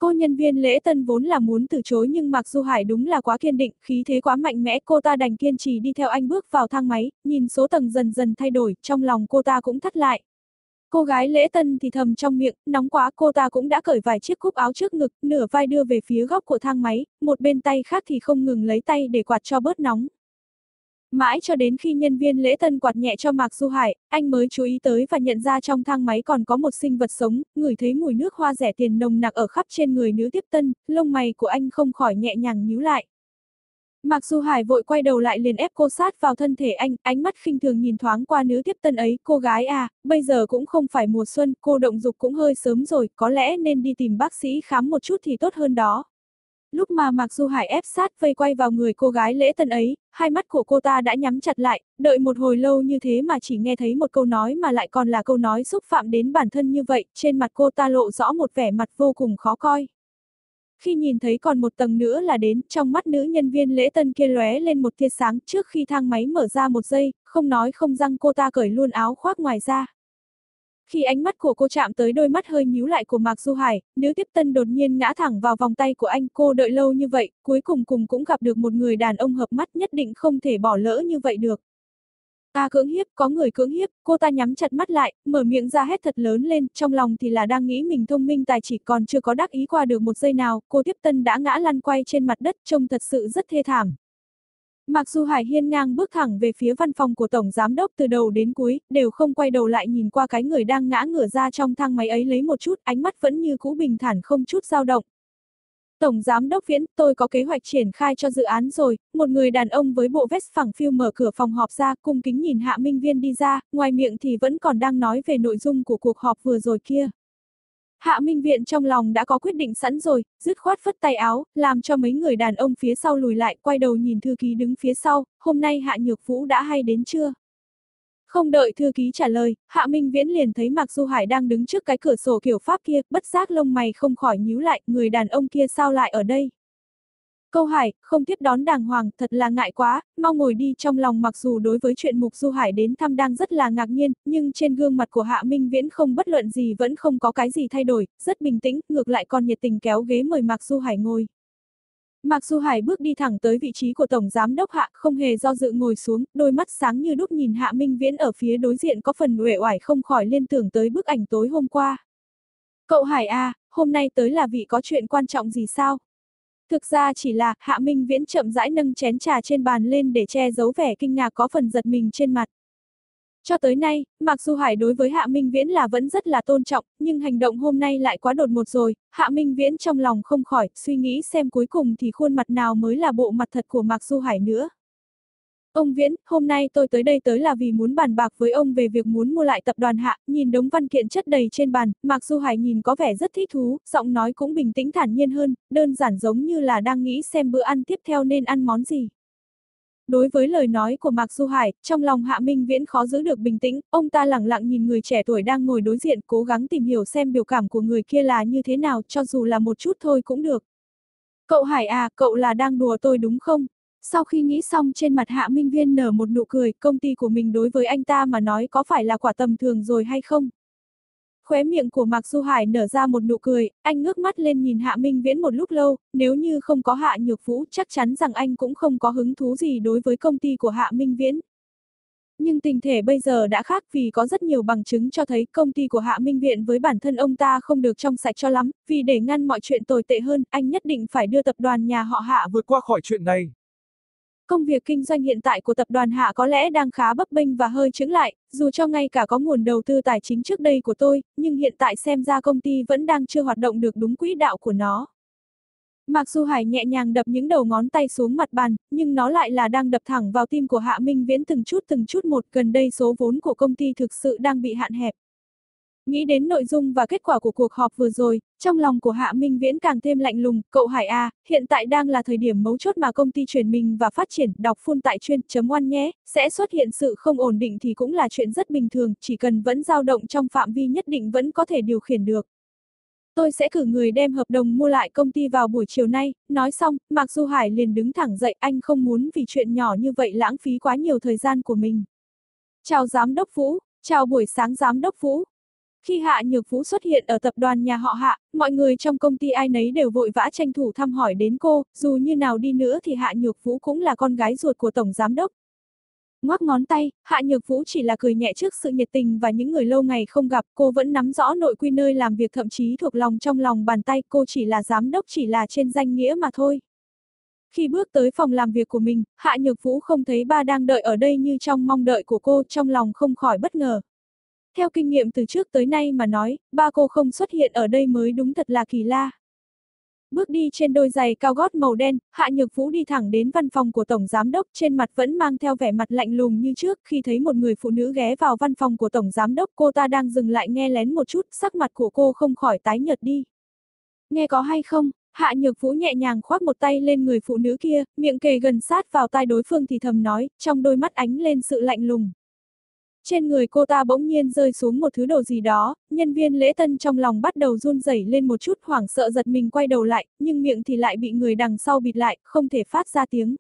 Cô nhân viên lễ tân vốn là muốn từ chối nhưng Mạc Du Hải đúng là quá kiên định, khí thế quá mạnh mẽ cô ta đành kiên trì đi theo anh bước vào thang máy, nhìn số tầng dần dần thay đổi, trong lòng cô ta cũng thắt lại. Cô gái lễ tân thì thầm trong miệng, nóng quá cô ta cũng đã cởi vài chiếc cúc áo trước ngực, nửa vai đưa về phía góc của thang máy, một bên tay khác thì không ngừng lấy tay để quạt cho bớt nóng. Mãi cho đến khi nhân viên lễ tân quạt nhẹ cho Mạc Du Hải, anh mới chú ý tới và nhận ra trong thang máy còn có một sinh vật sống, ngửi thấy mùi nước hoa rẻ tiền nồng nặc ở khắp trên người nữ tiếp tân, lông mày của anh không khỏi nhẹ nhàng nhíu lại. Mặc Du Hải vội quay đầu lại liền ép cô sát vào thân thể anh, ánh mắt khinh thường nhìn thoáng qua nữ tiếp tân ấy, cô gái à, bây giờ cũng không phải mùa xuân, cô động dục cũng hơi sớm rồi, có lẽ nên đi tìm bác sĩ khám một chút thì tốt hơn đó. Lúc mà Mạc Du Hải ép sát vây quay vào người cô gái lễ tân ấy, hai mắt của cô ta đã nhắm chặt lại, đợi một hồi lâu như thế mà chỉ nghe thấy một câu nói mà lại còn là câu nói xúc phạm đến bản thân như vậy, trên mặt cô ta lộ rõ một vẻ mặt vô cùng khó coi. Khi nhìn thấy còn một tầng nữa là đến, trong mắt nữ nhân viên lễ tân kia lóe lên một tia sáng trước khi thang máy mở ra một giây, không nói không răng cô ta cởi luôn áo khoác ngoài ra. Khi ánh mắt của cô chạm tới đôi mắt hơi nhíu lại của Mạc Du Hải, nữ tiếp tân đột nhiên ngã thẳng vào vòng tay của anh cô đợi lâu như vậy, cuối cùng cùng cũng gặp được một người đàn ông hợp mắt nhất định không thể bỏ lỡ như vậy được. Ta cưỡng hiếp, có người cưỡng hiếp, cô ta nhắm chặt mắt lại, mở miệng ra hét thật lớn lên, trong lòng thì là đang nghĩ mình thông minh tài chỉ còn chưa có đắc ý qua được một giây nào, cô tiếp tân đã ngã lăn quay trên mặt đất trông thật sự rất thê thảm. Mặc dù Hải Hiên ngang bước thẳng về phía văn phòng của Tổng Giám Đốc từ đầu đến cuối, đều không quay đầu lại nhìn qua cái người đang ngã ngửa ra trong thang máy ấy lấy một chút, ánh mắt vẫn như cũ bình thản không chút dao động. Tổng Giám Đốc Viễn, tôi có kế hoạch triển khai cho dự án rồi, một người đàn ông với bộ vest phẳng phiu mở cửa phòng họp ra, cung kính nhìn Hạ Minh Viên đi ra, ngoài miệng thì vẫn còn đang nói về nội dung của cuộc họp vừa rồi kia. Hạ Minh Viện trong lòng đã có quyết định sẵn rồi, dứt khoát phất tay áo, làm cho mấy người đàn ông phía sau lùi lại, quay đầu nhìn thư ký đứng phía sau, hôm nay Hạ Nhược Vũ đã hay đến chưa? Không đợi thư ký trả lời, Hạ Minh Viễn liền thấy Mạc Du Hải đang đứng trước cái cửa sổ kiểu pháp kia, bất giác lông mày không khỏi nhíu lại, người đàn ông kia sao lại ở đây? Câu Hải, không tiếp đón đàng hoàng, thật là ngại quá, mau ngồi đi trong lòng mặc dù đối với chuyện Mục Du Hải đến thăm đang rất là ngạc nhiên, nhưng trên gương mặt của Hạ Minh Viễn không bất luận gì vẫn không có cái gì thay đổi, rất bình tĩnh, ngược lại còn nhiệt tình kéo ghế mời Mạc Du Hải ngồi. Mạc Du Hải bước đi thẳng tới vị trí của Tổng Giám Đốc Hạ, không hề do dự ngồi xuống, đôi mắt sáng như đúc nhìn Hạ Minh Viễn ở phía đối diện có phần uể oải không khỏi liên tưởng tới bức ảnh tối hôm qua. Cậu Hải à, hôm nay tới là vị có chuyện quan trọng gì sao? Thực ra chỉ là, Hạ Minh Viễn chậm rãi nâng chén trà trên bàn lên để che giấu vẻ kinh ngạc có phần giật mình trên mặt. Cho tới nay, mặc dù Hải đối với Hạ Minh Viễn là vẫn rất là tôn trọng, nhưng hành động hôm nay lại quá đột ngột rồi, Hạ Minh Viễn trong lòng không khỏi, suy nghĩ xem cuối cùng thì khuôn mặt nào mới là bộ mặt thật của Mạc Du Hải nữa. Ông Viễn, hôm nay tôi tới đây tới là vì muốn bàn bạc với ông về việc muốn mua lại tập đoàn Hạ, nhìn đống văn kiện chất đầy trên bàn, Mạc Du Hải nhìn có vẻ rất thích thú, giọng nói cũng bình tĩnh thản nhiên hơn, đơn giản giống như là đang nghĩ xem bữa ăn tiếp theo nên ăn món gì. Đối với lời nói của Mạc Du Hải, trong lòng Hạ Minh Viễn khó giữ được bình tĩnh, ông ta lặng lặng nhìn người trẻ tuổi đang ngồi đối diện cố gắng tìm hiểu xem biểu cảm của người kia là như thế nào cho dù là một chút thôi cũng được. Cậu Hải à, cậu là đang đùa tôi đúng không? Sau khi nghĩ xong trên mặt Hạ Minh Viên nở một nụ cười, công ty của mình đối với anh ta mà nói có phải là quả tầm thường rồi hay không? Khóe miệng của Mạc Du Hải nở ra một nụ cười, anh ngước mắt lên nhìn Hạ Minh Viễn một lúc lâu, nếu như không có Hạ Nhược Vũ chắc chắn rằng anh cũng không có hứng thú gì đối với công ty của Hạ Minh Viễn. Nhưng tình thể bây giờ đã khác vì có rất nhiều bằng chứng cho thấy công ty của Hạ Minh Viện với bản thân ông ta không được trong sạch cho lắm, vì để ngăn mọi chuyện tồi tệ hơn, anh nhất định phải đưa tập đoàn nhà họ Hạ vượt qua khỏi chuyện này. Công việc kinh doanh hiện tại của tập đoàn Hạ có lẽ đang khá bấp bênh và hơi chững lại, dù cho ngay cả có nguồn đầu tư tài chính trước đây của tôi, nhưng hiện tại xem ra công ty vẫn đang chưa hoạt động được đúng quỹ đạo của nó. Mặc dù Hải nhẹ nhàng đập những đầu ngón tay xuống mặt bàn, nhưng nó lại là đang đập thẳng vào tim của Hạ Minh Viễn từng chút từng chút một gần đây số vốn của công ty thực sự đang bị hạn hẹp. Nghĩ đến nội dung và kết quả của cuộc họp vừa rồi, trong lòng của Hạ Minh Viễn càng thêm lạnh lùng, cậu Hải A, hiện tại đang là thời điểm mấu chốt mà công ty chuyển mình và phát triển, đọc phun tại chuyên chấm oan nhé, sẽ xuất hiện sự không ổn định thì cũng là chuyện rất bình thường, chỉ cần vẫn dao động trong phạm vi nhất định vẫn có thể điều khiển được. Tôi sẽ cử người đem hợp đồng mua lại công ty vào buổi chiều nay, nói xong, Mạc Du Hải liền đứng thẳng dậy, anh không muốn vì chuyện nhỏ như vậy lãng phí quá nhiều thời gian của mình. Chào Giám đốc Vũ, chào buổi sáng Giám đốc Vũ, khi Hạ Nhược Vũ xuất hiện ở tập đoàn nhà họ Hạ, mọi người trong công ty ai nấy đều vội vã tranh thủ thăm hỏi đến cô, dù như nào đi nữa thì Hạ Nhược Vũ cũng là con gái ruột của Tổng Giám Đốc. Ngoắc ngón tay, Hạ Nhược Vũ chỉ là cười nhẹ trước sự nhiệt tình và những người lâu ngày không gặp, cô vẫn nắm rõ nội quy nơi làm việc thậm chí thuộc lòng trong lòng bàn tay, cô chỉ là giám đốc chỉ là trên danh nghĩa mà thôi. Khi bước tới phòng làm việc của mình, Hạ Nhược Vũ không thấy ba đang đợi ở đây như trong mong đợi của cô, trong lòng không khỏi bất ngờ. Theo kinh nghiệm từ trước tới nay mà nói, ba cô không xuất hiện ở đây mới đúng thật là kỳ la. Bước đi trên đôi giày cao gót màu đen, Hạ Nhược Vũ đi thẳng đến văn phòng của Tổng Giám Đốc trên mặt vẫn mang theo vẻ mặt lạnh lùng như trước khi thấy một người phụ nữ ghé vào văn phòng của Tổng Giám Đốc cô ta đang dừng lại nghe lén một chút, sắc mặt của cô không khỏi tái nhợt đi. Nghe có hay không? Hạ Nhược Vũ nhẹ nhàng khoác một tay lên người phụ nữ kia, miệng kề gần sát vào tai đối phương thì thầm nói, trong đôi mắt ánh lên sự lạnh lùng. Trên người cô ta bỗng nhiên rơi xuống một thứ đồ gì đó, nhân viên lễ tân trong lòng bắt đầu run rẩy lên một chút hoảng sợ giật mình quay đầu lại, nhưng miệng thì lại bị người đằng sau bịt lại, không thể phát ra tiếng.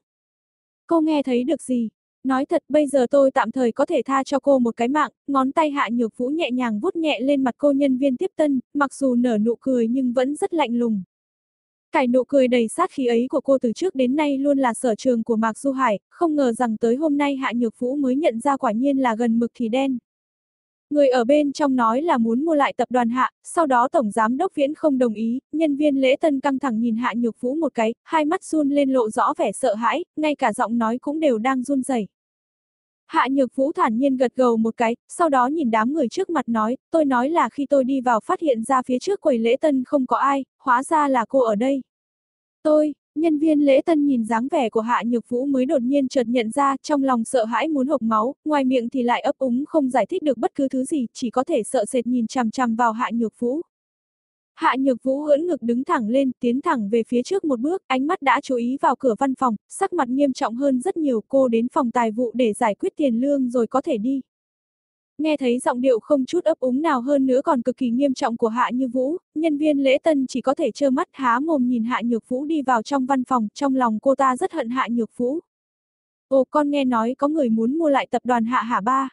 Cô nghe thấy được gì? Nói thật bây giờ tôi tạm thời có thể tha cho cô một cái mạng, ngón tay hạ nhược vũ nhẹ nhàng vuốt nhẹ lên mặt cô nhân viên tiếp tân, mặc dù nở nụ cười nhưng vẫn rất lạnh lùng. Cái nụ cười đầy sát khí ấy của cô từ trước đến nay luôn là sở trường của Mạc Du Hải, không ngờ rằng tới hôm nay Hạ Nhược Vũ mới nhận ra quả nhiên là gần mực thì đen. Người ở bên trong nói là muốn mua lại tập đoàn Hạ, sau đó Tổng Giám Đốc Viễn không đồng ý, nhân viên lễ tân căng thẳng nhìn Hạ Nhược Vũ một cái, hai mắt run lên lộ rõ vẻ sợ hãi, ngay cả giọng nói cũng đều đang run rẩy. Hạ Nhược Vũ thản nhiên gật gầu một cái, sau đó nhìn đám người trước mặt nói, tôi nói là khi tôi đi vào phát hiện ra phía trước quầy lễ tân không có ai, hóa ra là cô ở đây. Tôi, nhân viên lễ tân nhìn dáng vẻ của Hạ Nhược Vũ mới đột nhiên chợt nhận ra trong lòng sợ hãi muốn hộc máu, ngoài miệng thì lại ấp úng không giải thích được bất cứ thứ gì, chỉ có thể sợ sệt nhìn chằm chằm vào Hạ Nhược Vũ. Hạ Nhược Vũ ưỡn ngực đứng thẳng lên, tiến thẳng về phía trước một bước, ánh mắt đã chú ý vào cửa văn phòng, sắc mặt nghiêm trọng hơn rất nhiều, cô đến phòng tài vụ để giải quyết tiền lương rồi có thể đi. Nghe thấy giọng điệu không chút ấp úng nào hơn nữa còn cực kỳ nghiêm trọng của Hạ Như Vũ, nhân viên lễ tân chỉ có thể trơ mắt há mồm nhìn Hạ Nhược Vũ đi vào trong văn phòng, trong lòng cô ta rất hận Hạ Nhược Vũ. Ồ con nghe nói có người muốn mua lại tập đoàn Hạ Hạ Ba.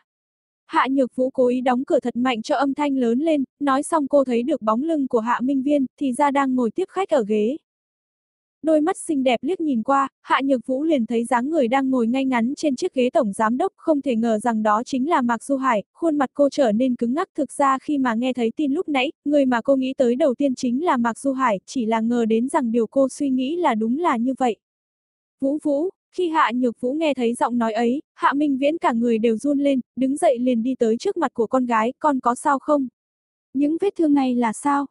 Hạ Nhược Vũ cố ý đóng cửa thật mạnh cho âm thanh lớn lên, nói xong cô thấy được bóng lưng của Hạ Minh Viên, thì ra đang ngồi tiếp khách ở ghế. Đôi mắt xinh đẹp liếc nhìn qua, Hạ Nhược Vũ liền thấy dáng người đang ngồi ngay ngắn trên chiếc ghế tổng giám đốc, không thể ngờ rằng đó chính là Mạc Du Hải, khuôn mặt cô trở nên cứng ngắc thực ra khi mà nghe thấy tin lúc nãy, người mà cô nghĩ tới đầu tiên chính là Mạc Du Hải, chỉ là ngờ đến rằng điều cô suy nghĩ là đúng là như vậy. Vũ Vũ, khi Hạ Nhược Vũ nghe thấy giọng nói ấy, Hạ Minh Viễn cả người đều run lên, đứng dậy liền đi tới trước mặt của con gái, con có sao không? Những vết thương này là sao?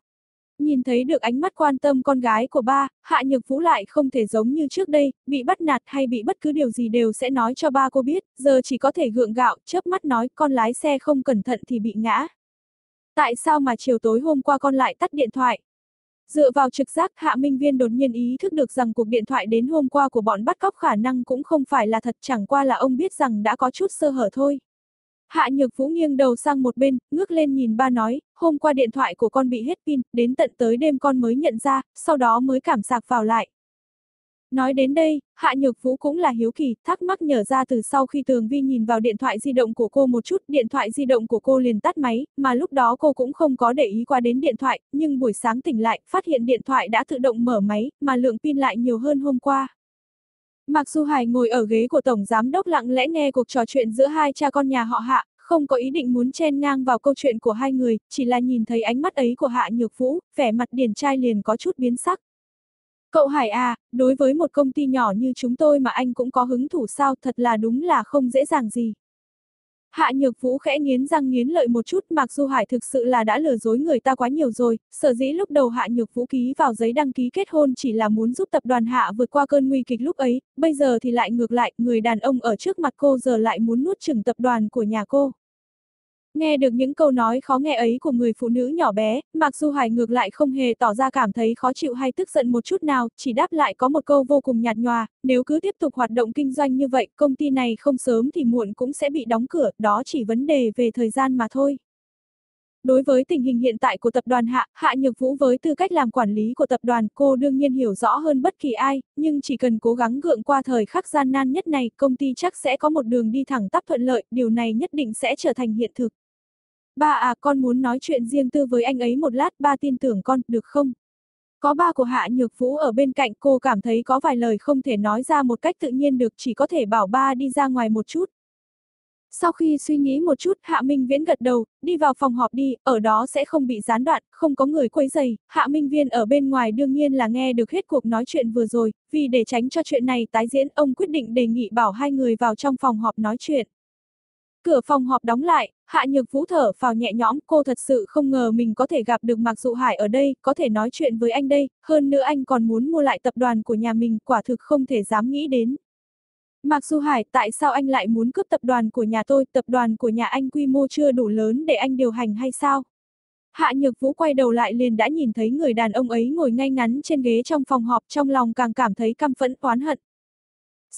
Nhìn thấy được ánh mắt quan tâm con gái của ba, Hạ Nhược Vũ lại không thể giống như trước đây, bị bắt nạt hay bị bất cứ điều gì đều sẽ nói cho ba cô biết, giờ chỉ có thể gượng gạo, chớp mắt nói con lái xe không cẩn thận thì bị ngã. Tại sao mà chiều tối hôm qua con lại tắt điện thoại? Dựa vào trực giác, Hạ Minh Viên đột nhiên ý thức được rằng cuộc điện thoại đến hôm qua của bọn bắt cóc khả năng cũng không phải là thật chẳng qua là ông biết rằng đã có chút sơ hở thôi. Hạ Nhược Vũ nghiêng đầu sang một bên, ngước lên nhìn ba nói, hôm qua điện thoại của con bị hết pin, đến tận tới đêm con mới nhận ra, sau đó mới cảm sạc vào lại. Nói đến đây, Hạ Nhược Vũ cũng là hiếu kỳ, thắc mắc nhở ra từ sau khi Tường Vi nhìn vào điện thoại di động của cô một chút, điện thoại di động của cô liền tắt máy, mà lúc đó cô cũng không có để ý qua đến điện thoại, nhưng buổi sáng tỉnh lại, phát hiện điện thoại đã tự động mở máy, mà lượng pin lại nhiều hơn hôm qua. Mặc dù Hải ngồi ở ghế của Tổng Giám Đốc lặng lẽ nghe cuộc trò chuyện giữa hai cha con nhà họ Hạ, không có ý định muốn chen ngang vào câu chuyện của hai người, chỉ là nhìn thấy ánh mắt ấy của Hạ Nhược Vũ, vẻ mặt điển trai liền có chút biến sắc. Cậu Hải à, đối với một công ty nhỏ như chúng tôi mà anh cũng có hứng thủ sao thật là đúng là không dễ dàng gì. Hạ Nhược Vũ khẽ nghiến răng nghiến lợi một chút mặc dù Hải thực sự là đã lừa dối người ta quá nhiều rồi, sở dĩ lúc đầu Hạ Nhược Vũ ký vào giấy đăng ký kết hôn chỉ là muốn giúp tập đoàn Hạ vượt qua cơn nguy kịch lúc ấy, bây giờ thì lại ngược lại, người đàn ông ở trước mặt cô giờ lại muốn nuốt chửng tập đoàn của nhà cô. Nghe được những câu nói khó nghe ấy của người phụ nữ nhỏ bé, mặc dù Hải ngược lại không hề tỏ ra cảm thấy khó chịu hay tức giận một chút nào, chỉ đáp lại có một câu vô cùng nhạt nhòa, nếu cứ tiếp tục hoạt động kinh doanh như vậy, công ty này không sớm thì muộn cũng sẽ bị đóng cửa, đó chỉ vấn đề về thời gian mà thôi. Đối với tình hình hiện tại của tập đoàn Hạ, Hạ Nhược Vũ với tư cách làm quản lý của tập đoàn, cô đương nhiên hiểu rõ hơn bất kỳ ai, nhưng chỉ cần cố gắng gượng qua thời khắc gian nan nhất này, công ty chắc sẽ có một đường đi thẳng tắp thuận lợi, điều này nhất định sẽ trở thành hiện thực. Ba à, con muốn nói chuyện riêng tư với anh ấy một lát, ba tin tưởng con, được không? Có ba của Hạ Nhược Vũ ở bên cạnh cô cảm thấy có vài lời không thể nói ra một cách tự nhiên được chỉ có thể bảo ba đi ra ngoài một chút. Sau khi suy nghĩ một chút, Hạ Minh Viễn gật đầu, đi vào phòng họp đi, ở đó sẽ không bị gián đoạn, không có người quấy rầy. Hạ Minh Viên ở bên ngoài đương nhiên là nghe được hết cuộc nói chuyện vừa rồi, vì để tránh cho chuyện này tái diễn, ông quyết định đề nghị bảo hai người vào trong phòng họp nói chuyện. Cửa phòng họp đóng lại, Hạ Nhược Vũ thở vào nhẹ nhõm, cô thật sự không ngờ mình có thể gặp được Mạc Dụ Hải ở đây, có thể nói chuyện với anh đây, hơn nữa anh còn muốn mua lại tập đoàn của nhà mình, quả thực không thể dám nghĩ đến. Mạc Du Hải, tại sao anh lại muốn cướp tập đoàn của nhà tôi, tập đoàn của nhà anh quy mô chưa đủ lớn để anh điều hành hay sao? Hạ Nhược Vũ quay đầu lại liền đã nhìn thấy người đàn ông ấy ngồi ngay ngắn trên ghế trong phòng họp trong lòng càng cảm thấy căm phẫn oán hận.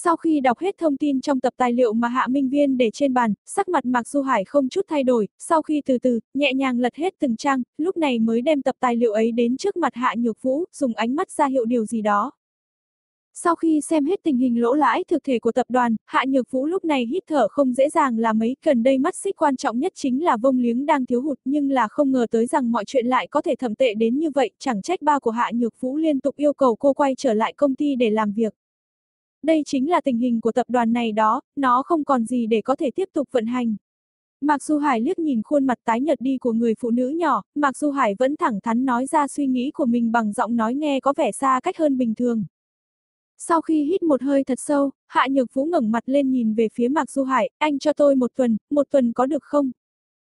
Sau khi đọc hết thông tin trong tập tài liệu mà Hạ Minh Viên để trên bàn, sắc mặt Mạc Du Hải không chút thay đổi, sau khi từ từ, nhẹ nhàng lật hết từng trang, lúc này mới đem tập tài liệu ấy đến trước mặt Hạ Nhược Vũ, dùng ánh mắt ra hiệu điều gì đó. Sau khi xem hết tình hình lỗ lãi thực thể của tập đoàn, Hạ Nhược Vũ lúc này hít thở không dễ dàng là mấy, gần đây mắt xích quan trọng nhất chính là vông liếng đang thiếu hụt nhưng là không ngờ tới rằng mọi chuyện lại có thể thẩm tệ đến như vậy, chẳng trách ba của Hạ Nhược Vũ liên tục yêu cầu cô quay trở lại công ty để làm việc. Đây chính là tình hình của tập đoàn này đó, nó không còn gì để có thể tiếp tục vận hành. Mạc Du Hải liếc nhìn khuôn mặt tái nhợt đi của người phụ nữ nhỏ, Mạc Du Hải vẫn thẳng thắn nói ra suy nghĩ của mình bằng giọng nói nghe có vẻ xa cách hơn bình thường. Sau khi hít một hơi thật sâu, Hạ Nhược Vũ ngẩng mặt lên nhìn về phía Mạc Du Hải, anh cho tôi một tuần, một tuần có được không?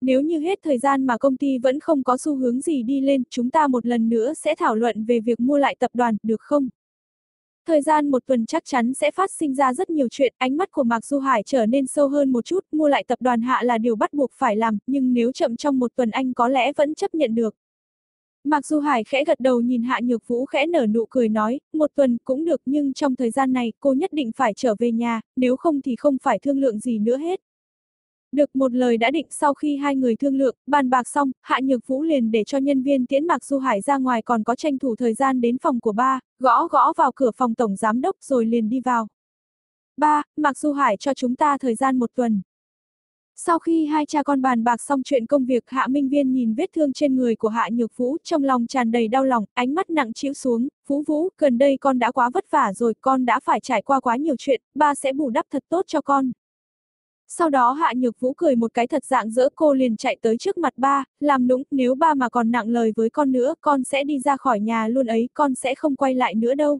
Nếu như hết thời gian mà công ty vẫn không có xu hướng gì đi lên, chúng ta một lần nữa sẽ thảo luận về việc mua lại tập đoàn, được không? Thời gian một tuần chắc chắn sẽ phát sinh ra rất nhiều chuyện, ánh mắt của Mạc Du Hải trở nên sâu hơn một chút, mua lại tập đoàn hạ là điều bắt buộc phải làm, nhưng nếu chậm trong một tuần anh có lẽ vẫn chấp nhận được. Mạc Du Hải khẽ gật đầu nhìn Hạ Nhược Vũ khẽ nở nụ cười nói, một tuần cũng được nhưng trong thời gian này cô nhất định phải trở về nhà, nếu không thì không phải thương lượng gì nữa hết. Được một lời đã định sau khi hai người thương lượng, bàn bạc xong, Hạ Nhược Vũ liền để cho nhân viên tiễn Mạc Du Hải ra ngoài còn có tranh thủ thời gian đến phòng của ba, gõ gõ vào cửa phòng tổng giám đốc rồi liền đi vào. Ba, Mạc Du Hải cho chúng ta thời gian một tuần. Sau khi hai cha con bàn bạc xong chuyện công việc Hạ Minh Viên nhìn vết thương trên người của Hạ Nhược Vũ trong lòng tràn đầy đau lòng, ánh mắt nặng chịu xuống, Vũ Vũ, gần đây con đã quá vất vả rồi, con đã phải trải qua quá nhiều chuyện, ba sẽ bù đắp thật tốt cho con. Sau đó Hạ Nhược Vũ cười một cái thật dạng dỡ cô liền chạy tới trước mặt ba, làm nũng, nếu ba mà còn nặng lời với con nữa, con sẽ đi ra khỏi nhà luôn ấy, con sẽ không quay lại nữa đâu.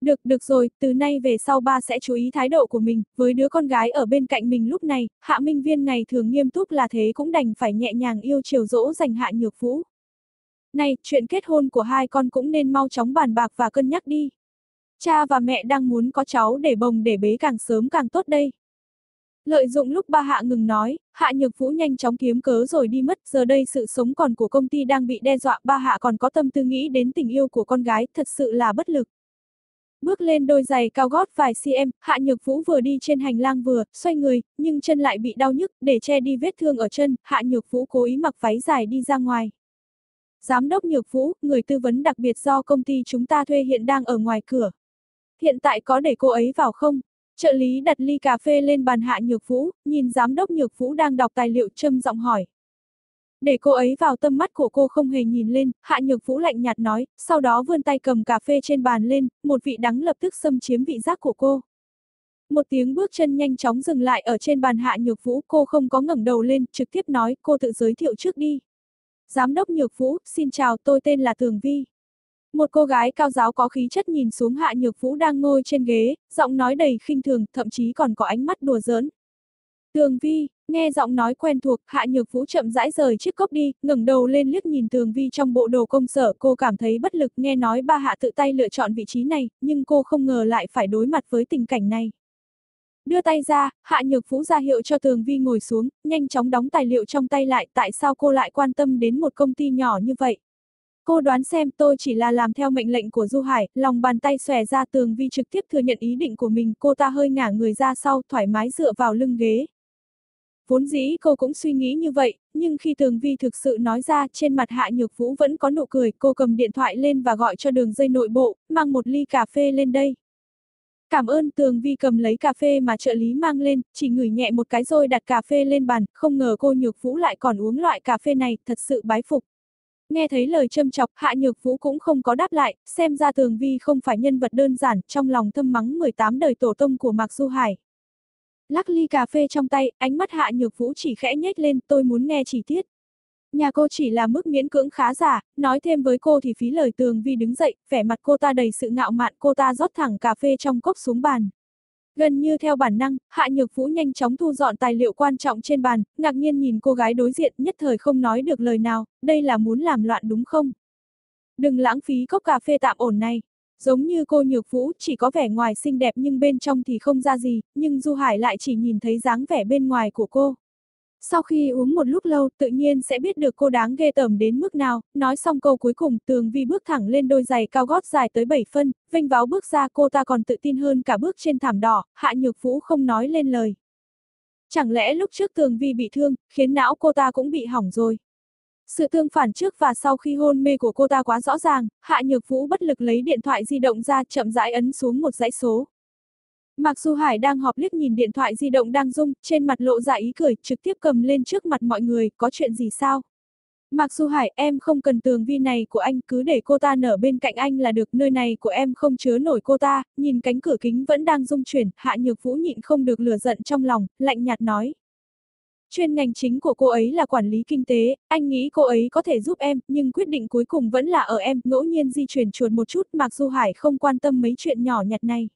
Được, được rồi, từ nay về sau ba sẽ chú ý thái độ của mình, với đứa con gái ở bên cạnh mình lúc này, Hạ Minh Viên ngày thường nghiêm túc là thế cũng đành phải nhẹ nhàng yêu chiều dỗ dành Hạ Nhược Vũ. Này, chuyện kết hôn của hai con cũng nên mau chóng bàn bạc và cân nhắc đi. Cha và mẹ đang muốn có cháu để bồng để bế càng sớm càng tốt đây. Lợi dụng lúc ba hạ ngừng nói, hạ nhược vũ nhanh chóng kiếm cớ rồi đi mất, giờ đây sự sống còn của công ty đang bị đe dọa, ba hạ còn có tâm tư nghĩ đến tình yêu của con gái, thật sự là bất lực. Bước lên đôi giày cao gót vài cm, hạ nhược vũ vừa đi trên hành lang vừa, xoay người, nhưng chân lại bị đau nhức, để che đi vết thương ở chân, hạ nhược vũ cố ý mặc váy dài đi ra ngoài. Giám đốc nhược vũ, người tư vấn đặc biệt do công ty chúng ta thuê hiện đang ở ngoài cửa. Hiện tại có để cô ấy vào không? Trợ lý đặt ly cà phê lên bàn hạ nhược vũ, nhìn giám đốc nhược vũ đang đọc tài liệu châm giọng hỏi. Để cô ấy vào tâm mắt của cô không hề nhìn lên, hạ nhược vũ lạnh nhạt nói, sau đó vươn tay cầm cà phê trên bàn lên, một vị đắng lập tức xâm chiếm vị giác của cô. Một tiếng bước chân nhanh chóng dừng lại ở trên bàn hạ nhược vũ, cô không có ngẩng đầu lên, trực tiếp nói, cô tự giới thiệu trước đi. Giám đốc nhược vũ, xin chào, tôi tên là thường Vi. Một cô gái cao giáo có khí chất nhìn xuống Hạ Nhược Vũ đang ngồi trên ghế, giọng nói đầy khinh thường, thậm chí còn có ánh mắt đùa giỡn. Tường Vi, nghe giọng nói quen thuộc, Hạ Nhược Vũ chậm rãi rời chiếc cốc đi, ngẩng đầu lên liếc nhìn Tường Vi trong bộ đồ công sở, cô cảm thấy bất lực nghe nói ba Hạ tự tay lựa chọn vị trí này, nhưng cô không ngờ lại phải đối mặt với tình cảnh này. Đưa tay ra, Hạ Nhược Vũ ra hiệu cho Tường Vi ngồi xuống, nhanh chóng đóng tài liệu trong tay lại, tại sao cô lại quan tâm đến một công ty nhỏ như vậy? Cô đoán xem tôi chỉ là làm theo mệnh lệnh của Du Hải, lòng bàn tay xòe ra tường vi trực tiếp thừa nhận ý định của mình, cô ta hơi ngả người ra sau, thoải mái dựa vào lưng ghế. Vốn dĩ cô cũng suy nghĩ như vậy, nhưng khi tường vi thực sự nói ra, trên mặt Hạ Nhược Vũ vẫn có nụ cười, cô cầm điện thoại lên và gọi cho đường dây nội bộ, mang một ly cà phê lên đây. Cảm ơn tường vi cầm lấy cà phê mà trợ lý mang lên, chỉ ngửi nhẹ một cái rồi đặt cà phê lên bàn, không ngờ cô Nhược Vũ lại còn uống loại cà phê này, thật sự bái phục. Nghe thấy lời châm chọc, Hạ Nhược Vũ cũng không có đáp lại, xem ra Tường Vi không phải nhân vật đơn giản, trong lòng thâm mắng 18 đời tổ tông của Mạc Du Hải. Lắc ly cà phê trong tay, ánh mắt Hạ Nhược Vũ chỉ khẽ nhếch lên, tôi muốn nghe chi tiết. Nhà cô chỉ là mức miễn cưỡng khá giả, nói thêm với cô thì phí lời Tường Vi đứng dậy, vẻ mặt cô ta đầy sự ngạo mạn, cô ta rót thẳng cà phê trong cốc xuống bàn. Gần như theo bản năng, Hạ Nhược Vũ nhanh chóng thu dọn tài liệu quan trọng trên bàn, ngạc nhiên nhìn cô gái đối diện nhất thời không nói được lời nào, đây là muốn làm loạn đúng không? Đừng lãng phí cốc cà phê tạm ổn này. Giống như cô Nhược Vũ chỉ có vẻ ngoài xinh đẹp nhưng bên trong thì không ra gì, nhưng Du Hải lại chỉ nhìn thấy dáng vẻ bên ngoài của cô. Sau khi uống một lúc lâu, tự nhiên sẽ biết được cô đáng ghê tởm đến mức nào, nói xong câu cuối cùng, tường vi bước thẳng lên đôi giày cao gót dài tới 7 phân, vinh váo bước ra cô ta còn tự tin hơn cả bước trên thảm đỏ, hạ nhược vũ không nói lên lời. Chẳng lẽ lúc trước tường vi bị thương, khiến não cô ta cũng bị hỏng rồi. Sự tương phản trước và sau khi hôn mê của cô ta quá rõ ràng, hạ nhược vũ bất lực lấy điện thoại di động ra chậm rãi ấn xuống một dãy số. Mặc dù Hải đang họp liếc nhìn điện thoại di động đang rung, trên mặt lộ ra ý cười, trực tiếp cầm lên trước mặt mọi người, có chuyện gì sao? Mặc dù Hải, em không cần tường vi này của anh, cứ để cô ta nở bên cạnh anh là được, nơi này của em không chứa nổi cô ta, nhìn cánh cửa kính vẫn đang rung chuyển, Hạ Nhược Vũ nhịn không được lừa giận trong lòng, lạnh nhạt nói. Chuyên ngành chính của cô ấy là quản lý kinh tế, anh nghĩ cô ấy có thể giúp em, nhưng quyết định cuối cùng vẫn là ở em, ngẫu nhiên di chuyển chuột một chút, Mặc dù Hải không quan tâm mấy chuyện nhỏ nhặt này.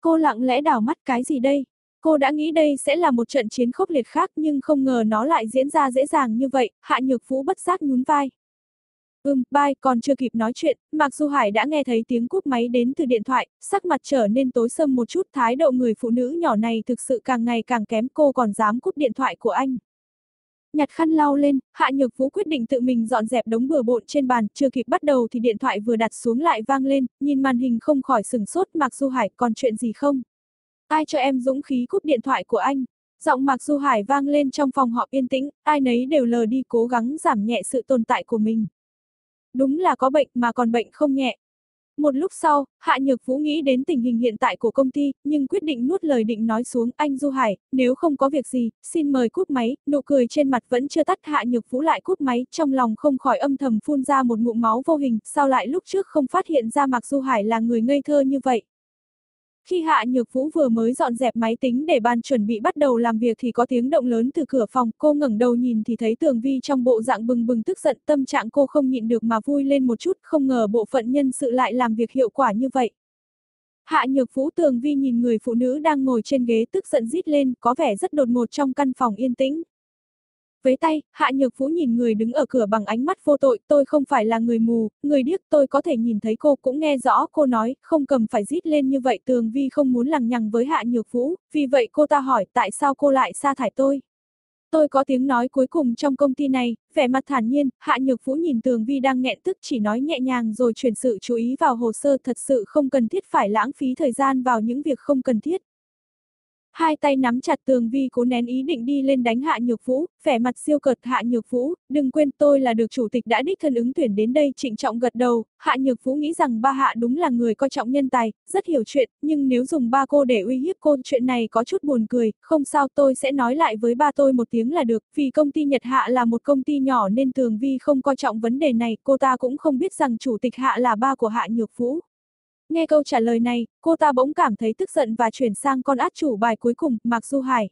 Cô lặng lẽ đảo mắt cái gì đây? Cô đã nghĩ đây sẽ là một trận chiến khốc liệt khác nhưng không ngờ nó lại diễn ra dễ dàng như vậy, Hạ Nhược Vũ bất giác nhún vai. Ừm, bai, còn chưa kịp nói chuyện, mặc dù Hải đã nghe thấy tiếng cúp máy đến từ điện thoại, sắc mặt trở nên tối sầm một chút, thái độ người phụ nữ nhỏ này thực sự càng ngày càng kém, cô còn dám cúp điện thoại của anh. Nhặt khăn lau lên, Hạ Nhược Vũ quyết định tự mình dọn dẹp đống bừa bộn trên bàn, chưa kịp bắt đầu thì điện thoại vừa đặt xuống lại vang lên, nhìn màn hình không khỏi sừng sốt Mạc Du Hải, còn chuyện gì không? Ai cho em dũng khí cúp điện thoại của anh? Giọng Mạc Du Hải vang lên trong phòng họp yên tĩnh, ai nấy đều lờ đi cố gắng giảm nhẹ sự tồn tại của mình. Đúng là có bệnh mà còn bệnh không nhẹ, một lúc sau, Hạ Nhược Vũ nghĩ đến tình hình hiện tại của công ty, nhưng quyết định nuốt lời định nói xuống, anh Du Hải, nếu không có việc gì, xin mời cút máy, nụ cười trên mặt vẫn chưa tắt Hạ Nhược Vũ lại cút máy, trong lòng không khỏi âm thầm phun ra một ngụm máu vô hình, sao lại lúc trước không phát hiện ra Mạc Du Hải là người ngây thơ như vậy. Khi Hạ Nhược Vũ vừa mới dọn dẹp máy tính để ban chuẩn bị bắt đầu làm việc thì có tiếng động lớn từ cửa phòng, cô ngẩng đầu nhìn thì thấy Tường Vi trong bộ dạng bừng bừng tức giận, tâm trạng cô không nhịn được mà vui lên một chút, không ngờ bộ phận nhân sự lại làm việc hiệu quả như vậy. Hạ Nhược Vũ Tường Vi nhìn người phụ nữ đang ngồi trên ghế tức giận rít lên, có vẻ rất đột ngột trong căn phòng yên tĩnh. Với tay, Hạ Nhược Vũ nhìn người đứng ở cửa bằng ánh mắt vô tội, tôi không phải là người mù, người điếc, tôi có thể nhìn thấy cô cũng nghe rõ cô nói, không cầm phải rít lên như vậy tường vi không muốn lằng nhằng với Hạ Nhược Vũ, vì vậy cô ta hỏi tại sao cô lại sa thải tôi. Tôi có tiếng nói cuối cùng trong công ty này, vẻ mặt thản nhiên, Hạ Nhược Vũ nhìn Tường Vi đang nghẹn tức chỉ nói nhẹ nhàng rồi chuyển sự chú ý vào hồ sơ thật sự không cần thiết phải lãng phí thời gian vào những việc không cần thiết. Hai tay nắm chặt tường vi cố nén ý định đi lên đánh Hạ Nhược Vũ, vẻ mặt siêu cợt Hạ Nhược Vũ, đừng quên tôi là được chủ tịch đã đích thân ứng tuyển đến đây trịnh trọng gật đầu, Hạ Nhược Vũ nghĩ rằng ba Hạ đúng là người coi trọng nhân tài, rất hiểu chuyện, nhưng nếu dùng ba cô để uy hiếp cô chuyện này có chút buồn cười, không sao tôi sẽ nói lại với ba tôi một tiếng là được, vì công ty Nhật Hạ là một công ty nhỏ nên tường vi không coi trọng vấn đề này, cô ta cũng không biết rằng chủ tịch Hạ là ba của Hạ Nhược Vũ. Nghe câu trả lời này, cô ta bỗng cảm thấy tức giận và chuyển sang con át chủ bài cuối cùng, Mạc Du Hải.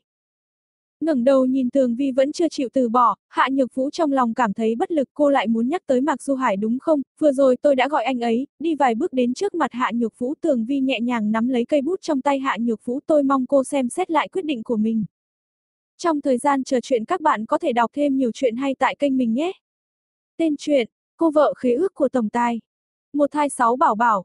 ngẩng đầu nhìn Tường Vi vẫn chưa chịu từ bỏ, Hạ Nhược Vũ trong lòng cảm thấy bất lực cô lại muốn nhắc tới Mạc Du Hải đúng không, vừa rồi tôi đã gọi anh ấy, đi vài bước đến trước mặt Hạ Nhược Vũ Tường Vi nhẹ nhàng nắm lấy cây bút trong tay Hạ Nhược Vũ tôi mong cô xem xét lại quyết định của mình. Trong thời gian chờ chuyện các bạn có thể đọc thêm nhiều chuyện hay tại kênh mình nhé. Tên truyện, cô vợ khế ước của Tổng Tài. Một thai sáu bảo bảo.